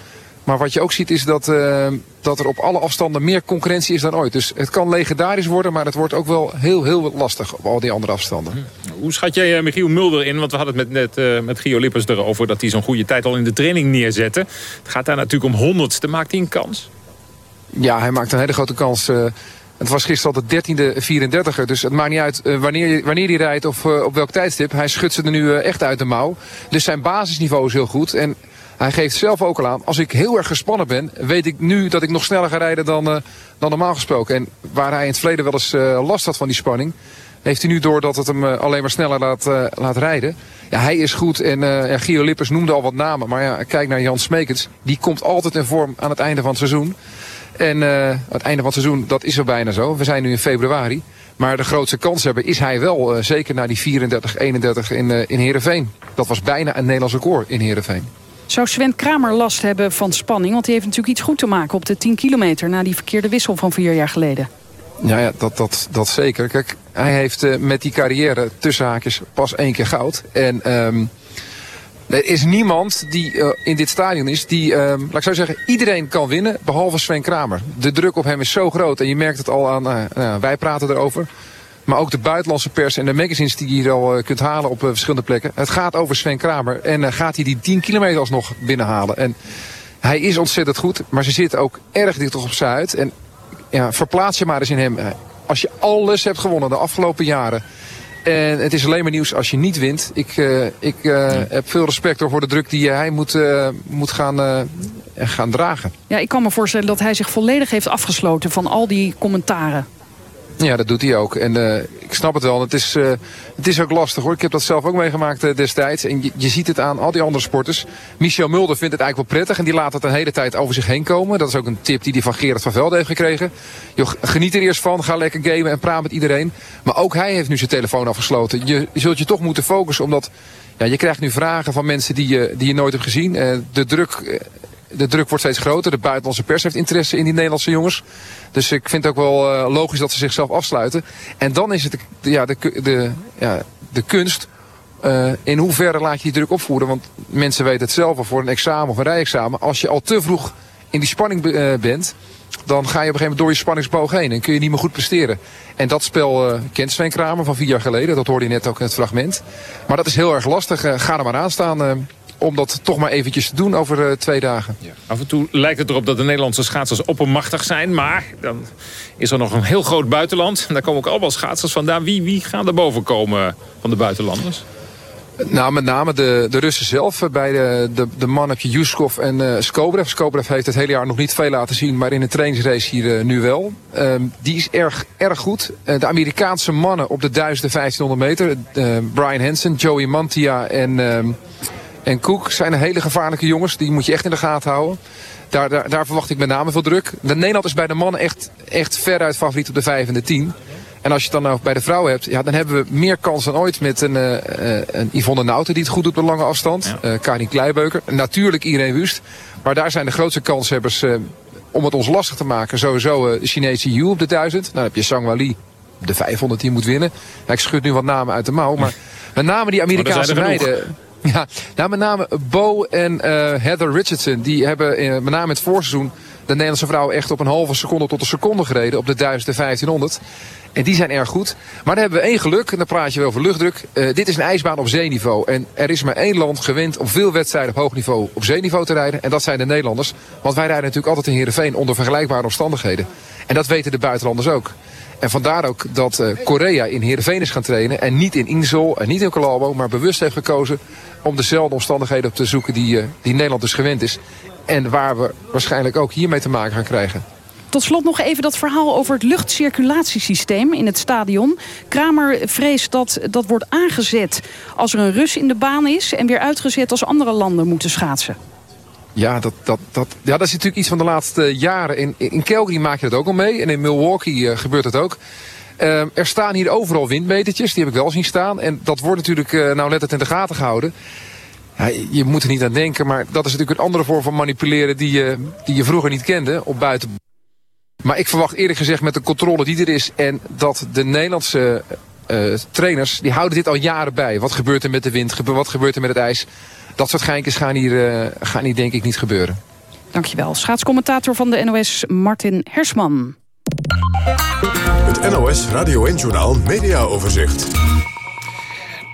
[SPEAKER 43] Maar wat je ook ziet is dat, uh, dat er op alle afstanden meer concurrentie is dan ooit. Dus het kan legendarisch worden, maar het wordt ook wel heel, heel lastig op al die andere afstanden.
[SPEAKER 3] Hm. Hoe schat jij uh, Michiel Mulder in? Want we hadden het met, net, uh, met Gio Lippers erover dat hij zo'n goede tijd al in de training neerzette. Het gaat daar natuurlijk om honderdste. Maakt hij een kans?
[SPEAKER 43] Ja, hij maakt een hele grote kans. Het was gisteren al de dertiende 34er. Dus het maakt niet uit wanneer, wanneer hij rijdt of op welk tijdstip. Hij schudt ze er nu echt uit de mouw. Dus zijn basisniveau is heel goed. En hij geeft zelf ook al aan, als ik heel erg gespannen ben... weet ik nu dat ik nog sneller ga rijden dan, dan normaal gesproken. En waar hij in het verleden wel eens last had van die spanning... heeft hij nu door dat het hem alleen maar sneller laat, laat rijden. Ja, hij is goed en ja, Gio Lippers noemde al wat namen. Maar ja, kijk naar Jan Smekens. Die komt altijd in vorm aan het einde van het seizoen. En het einde van het seizoen, dat is er bijna zo. We zijn nu in februari. Maar de grootste kans hebben is hij wel. Zeker na die 34, 31 in, in Heerenveen. Dat was bijna een Nederlands record in Heerenveen.
[SPEAKER 2] Zou Sven Kramer last hebben van spanning? Want hij heeft natuurlijk iets goed te maken op de 10 kilometer... na die verkeerde wissel van vier jaar geleden.
[SPEAKER 43] Ja, ja dat, dat, dat zeker. Kijk, hij heeft uh, met die carrière tussen haakjes pas één keer goud. En... Um, er is niemand die uh, in dit stadion is die, uh, laat ik zo zeggen, iedereen kan winnen, behalve Sven Kramer. De druk op hem is zo groot en je merkt het al aan, uh, wij praten erover. Maar ook de buitenlandse pers en de magazines die je hier al kunt halen op verschillende plekken. Het gaat over Sven Kramer en gaat hij die 10 kilometer alsnog binnenhalen. En hij is ontzettend goed, maar ze zitten ook erg dicht op uit. En ja, verplaats je maar eens in hem. Als je alles hebt gewonnen de afgelopen jaren en het is alleen maar nieuws als je niet wint. Ik, uh, ik uh, ja. heb veel respect voor de druk die hij moet, uh, moet gaan, gaan dragen.
[SPEAKER 2] Ja, ik kan me voorstellen dat hij zich volledig heeft afgesloten van al die commentaren.
[SPEAKER 43] Ja, dat doet hij ook. En uh, ik snap het wel. Het is, uh, het is ook lastig hoor. Ik heb dat zelf ook meegemaakt uh, destijds. En je, je ziet het aan al die andere sporters. Michel Mulder vindt het eigenlijk wel prettig. En die laat het een hele tijd over zich heen komen. Dat is ook een tip die hij van Gerard van Velde heeft gekregen. Jo, geniet er eerst van. Ga lekker gamen en praat met iedereen. Maar ook hij heeft nu zijn telefoon afgesloten. Je, je zult je toch moeten focussen. Omdat ja, je krijgt nu vragen van mensen die je, die je nooit hebt gezien. de druk de druk wordt steeds groter. De buitenlandse pers heeft interesse in die Nederlandse jongens. Dus ik vind het ook wel uh, logisch dat ze zichzelf afsluiten. En dan is het de, ja, de, de, ja, de kunst. Uh, in hoeverre laat je die druk opvoeren? Want mensen weten het zelf al voor een examen of een rijexamen. Als je al te vroeg in die spanning uh, bent, dan ga je op een gegeven moment door je spanningsboog heen en kun je niet meer goed presteren. En dat spel kent Sven Kramer van vier jaar geleden. Dat hoorde je net ook in het fragment. Maar dat is heel erg lastig. Ga er maar aan staan om dat toch maar eventjes te doen over uh, twee dagen.
[SPEAKER 3] Ja. Af en toe lijkt het erop dat de Nederlandse schaatsers oppermachtig zijn. Maar dan is er nog een heel groot buitenland. En daar komen ook allemaal schaatsers vandaan. Wie, wie gaan er boven komen van de buitenlanders?
[SPEAKER 43] Nou, met name de, de Russen zelf. Bij de, de, de man heb je Yuskov en uh, Skobrev. Skobrev heeft het hele jaar nog niet veel laten zien. Maar in de trainingsrace hier uh, nu wel. Um, die is erg, erg goed. Uh, de Amerikaanse mannen op de 1000 1500 meter. Brian Hansen, Joey Mantia en... Um, en Koek zijn hele gevaarlijke jongens. Die moet je echt in de gaten houden. Daar, daar, daar verwacht ik met name veel druk. De Nederland is bij de mannen echt, echt veruit favoriet op de 5 en de 10. En als je het dan ook bij de vrouwen hebt, ja, dan hebben we meer kans dan ooit met een, uh, een Yvonne Nauten die het goed doet op de lange afstand. Ja. Uh, Karin Kleibeuker. Natuurlijk Irene Wust. Maar daar zijn de grootste kanshebbers uh, om het ons lastig te maken. Sowieso Chinese Yu op de 1000. Dan heb je Sang Wali de 500 die moet winnen. Ja, ik schud nu wat namen uit de mouw. Maar [LAUGHS] met name die Amerikaanse meiden... Ja, nou met name Bo en uh, Heather Richardson. Die hebben uh, met name het voorseizoen de Nederlandse vrouwen echt op een halve seconde tot een seconde gereden. Op de 1000 en 1500. En die zijn erg goed. Maar dan hebben we één geluk. En dan praat je wel over luchtdruk. Uh, dit is een ijsbaan op zeeniveau. En er is maar één land gewend om veel wedstrijden op hoog niveau op zeeniveau te rijden. En dat zijn de Nederlanders. Want wij rijden natuurlijk altijd in Heerenveen onder vergelijkbare omstandigheden. En dat weten de buitenlanders ook. En vandaar ook dat uh, Korea in Heerenveen is gaan trainen. En niet in Insel en niet in Colombo. Maar bewust heeft gekozen om dezelfde omstandigheden op te zoeken die, uh, die Nederland dus gewend is. En waar we waarschijnlijk ook hiermee te maken gaan krijgen.
[SPEAKER 2] Tot slot nog even dat verhaal over het luchtcirculatiesysteem in het stadion. Kramer vreest dat dat wordt aangezet als er een Rus in de baan is... en weer uitgezet als andere landen moeten schaatsen.
[SPEAKER 43] Ja, dat, dat, dat, ja, dat is natuurlijk iets van de laatste jaren. In, in Calgary maak je dat ook al mee. En in Milwaukee uh, gebeurt het ook. Uh, er staan hier overal windmetertjes, die heb ik wel zien staan. En dat wordt natuurlijk uh, nauwlettend in de gaten gehouden. Ja, je moet er niet aan denken, maar dat is natuurlijk een andere vorm van manipuleren... die je, die je vroeger niet kende op buiten. Maar ik verwacht eerlijk gezegd met de controle die er is... en dat de Nederlandse trainers, die houden dit al jaren bij. Wat gebeurt er met de wind, wat gebeurt er met het ijs? Dat soort geintjes gaan hier, uh, gaan hier denk ik niet gebeuren.
[SPEAKER 2] Dankjewel. Schaatscommentator van de NOS, Martin Hersman.
[SPEAKER 1] Het NOS Radio 1-journaal Media Overzicht.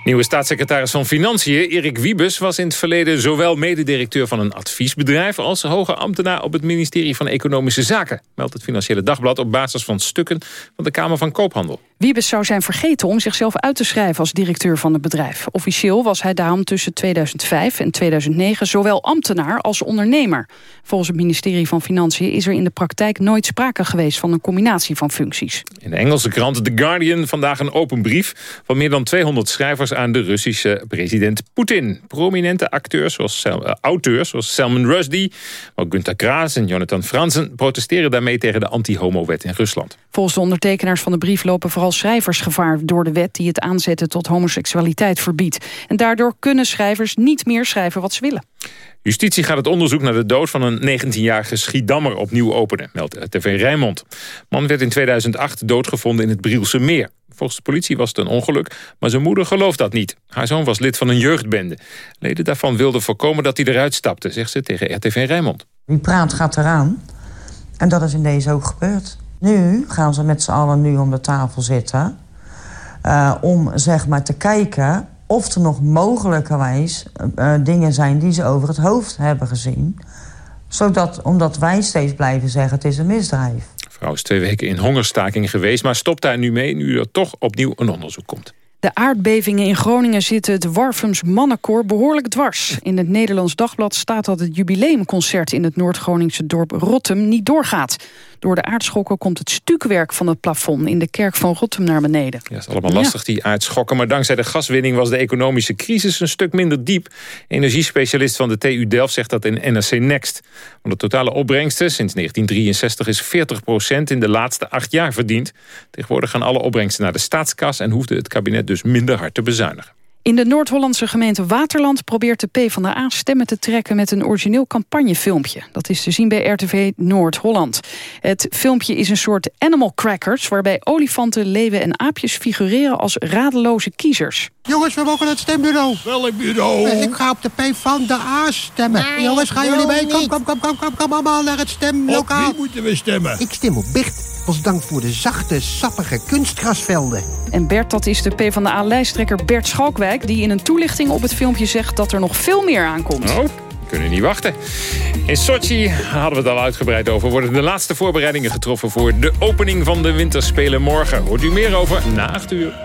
[SPEAKER 3] Nieuwe staatssecretaris van Financiën, Erik Wiebes... was in het verleden zowel mededirecteur van een adviesbedrijf... als hoge ambtenaar op het ministerie van Economische Zaken... meldt het Financiële Dagblad op basis van stukken... van de Kamer van Koophandel.
[SPEAKER 2] Wiebes zou zijn vergeten om zichzelf uit te schrijven als directeur van het bedrijf. Officieel was hij daarom tussen 2005 en 2009 zowel ambtenaar als ondernemer. Volgens het ministerie van Financiën is er in de praktijk nooit sprake geweest van een combinatie van functies.
[SPEAKER 3] In de Engelse krant The Guardian vandaag een open brief van meer dan 200 schrijvers aan de Russische president Poetin. Prominente acteurs zoals, uh, auteurs zoals Salman Rushdie, maar Günter Graas en Jonathan Franzen protesteren daarmee tegen de anti-homo-wet in Rusland.
[SPEAKER 2] Volgens de ondertekenaars van de brief lopen vooral schrijvers gevaar door de wet die het aanzetten tot homoseksualiteit verbiedt. En daardoor kunnen schrijvers niet meer schrijven wat ze willen.
[SPEAKER 3] Justitie gaat het onderzoek naar de dood van een 19-jarige Schiedammer opnieuw openen, meldt TV Rijnmond. Man werd in 2008 doodgevonden in het Brielse Meer. Volgens de politie was het een ongeluk, maar zijn moeder gelooft dat niet. Haar zoon was lid van een jeugdbende. Leden daarvan wilden voorkomen dat hij eruit stapte, zegt ze tegen RTV Rijnmond.
[SPEAKER 44] Wie praat gaat eraan. En dat is in deze ook gebeurd. Nu gaan ze met z'n allen nu om de tafel zitten... Uh, om zeg maar te kijken of er nog mogelijkerwijs uh, dingen zijn die ze over het hoofd hebben gezien. Zodat, omdat wij steeds blijven zeggen het is een misdrijf.
[SPEAKER 3] Vrouw is twee weken in hongerstaking geweest, maar stopt daar nu mee nu er toch opnieuw een onderzoek komt.
[SPEAKER 2] De aardbevingen in Groningen zitten het Warfums mannenkoor behoorlijk dwars. In het Nederlands Dagblad staat dat het jubileumconcert in het Noord-Groningse dorp Rottem niet doorgaat. Door de aardschokken komt het stukwerk van het plafond in de kerk van Rottem naar beneden.
[SPEAKER 3] Ja, het is allemaal lastig, die aardschokken. Maar dankzij de gaswinning was de economische crisis een stuk minder diep. Energiespecialist van de TU Delft zegt dat in NRC Next. Want de totale opbrengsten sinds 1963 is 40% in de laatste acht jaar verdiend. Tegenwoordig gaan alle opbrengsten naar de staatskas... en hoefde het kabinet dus minder hard te bezuinigen.
[SPEAKER 2] In de Noord-Hollandse gemeente Waterland probeert de PvdA stemmen te trekken met een origineel campagnefilmpje. Dat is te zien bij RTV Noord-Holland. Het filmpje is een soort animal crackers waarbij olifanten, leeuwen en aapjes figureren als radeloze kiezers.
[SPEAKER 45] Jongens, we mogen het stembureau.
[SPEAKER 46] Welk bureau?
[SPEAKER 45] Ik ga op de P van de A stemmen. Nee, Jongens, gaan jullie mee? Kom, kom, kom, kom, kom, kom allemaal naar het stemlokaal.
[SPEAKER 46] Op wie moeten we stemmen?
[SPEAKER 45] Ik stem op Bert. Als dank voor de zachte, sappige kunstgrasvelden.
[SPEAKER 2] En Bert, dat is de PvdA-lijsttrekker Bert Schalkwijk... die in een toelichting op het filmpje zegt dat er nog veel meer aankomt.
[SPEAKER 3] Oh, we kunnen niet wachten. In Sochi hadden we het al uitgebreid over... worden de laatste voorbereidingen getroffen voor de opening van de winterspelen morgen. Hoort u meer over na 8 uur.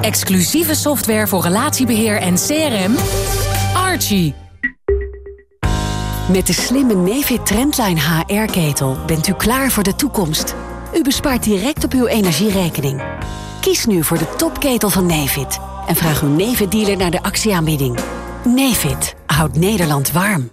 [SPEAKER 47] Exclusieve software voor relatiebeheer en CRM. Archie. Met de slimme Nefit Trendline HR-ketel bent u klaar voor de toekomst. U bespaart direct op uw energierekening. Kies nu voor de topketel van Nefit. En vraag uw Nefit-dealer naar de actieaanbieding. Nefit houdt Nederland warm.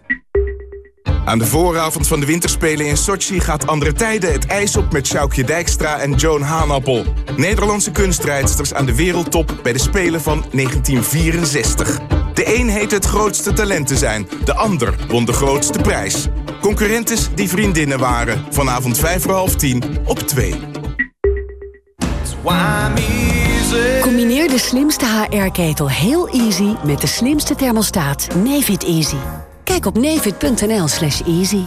[SPEAKER 48] Aan de vooravond van de winterspelen in Sochi gaat andere tijden het ijs op met Sjoukje Dijkstra en Joan Haanappel. Nederlandse kunstrijdsters aan de wereldtop bij de Spelen van 1964. De een heet het grootste talent te zijn, de ander won de grootste prijs. Concurrentes die vriendinnen waren. Vanavond 5 voor half 10 op 2.
[SPEAKER 47] Combineer de slimste HR-ketel heel easy met de slimste thermostaat Nefit Easy. Kijk op nefit.nl slash easy.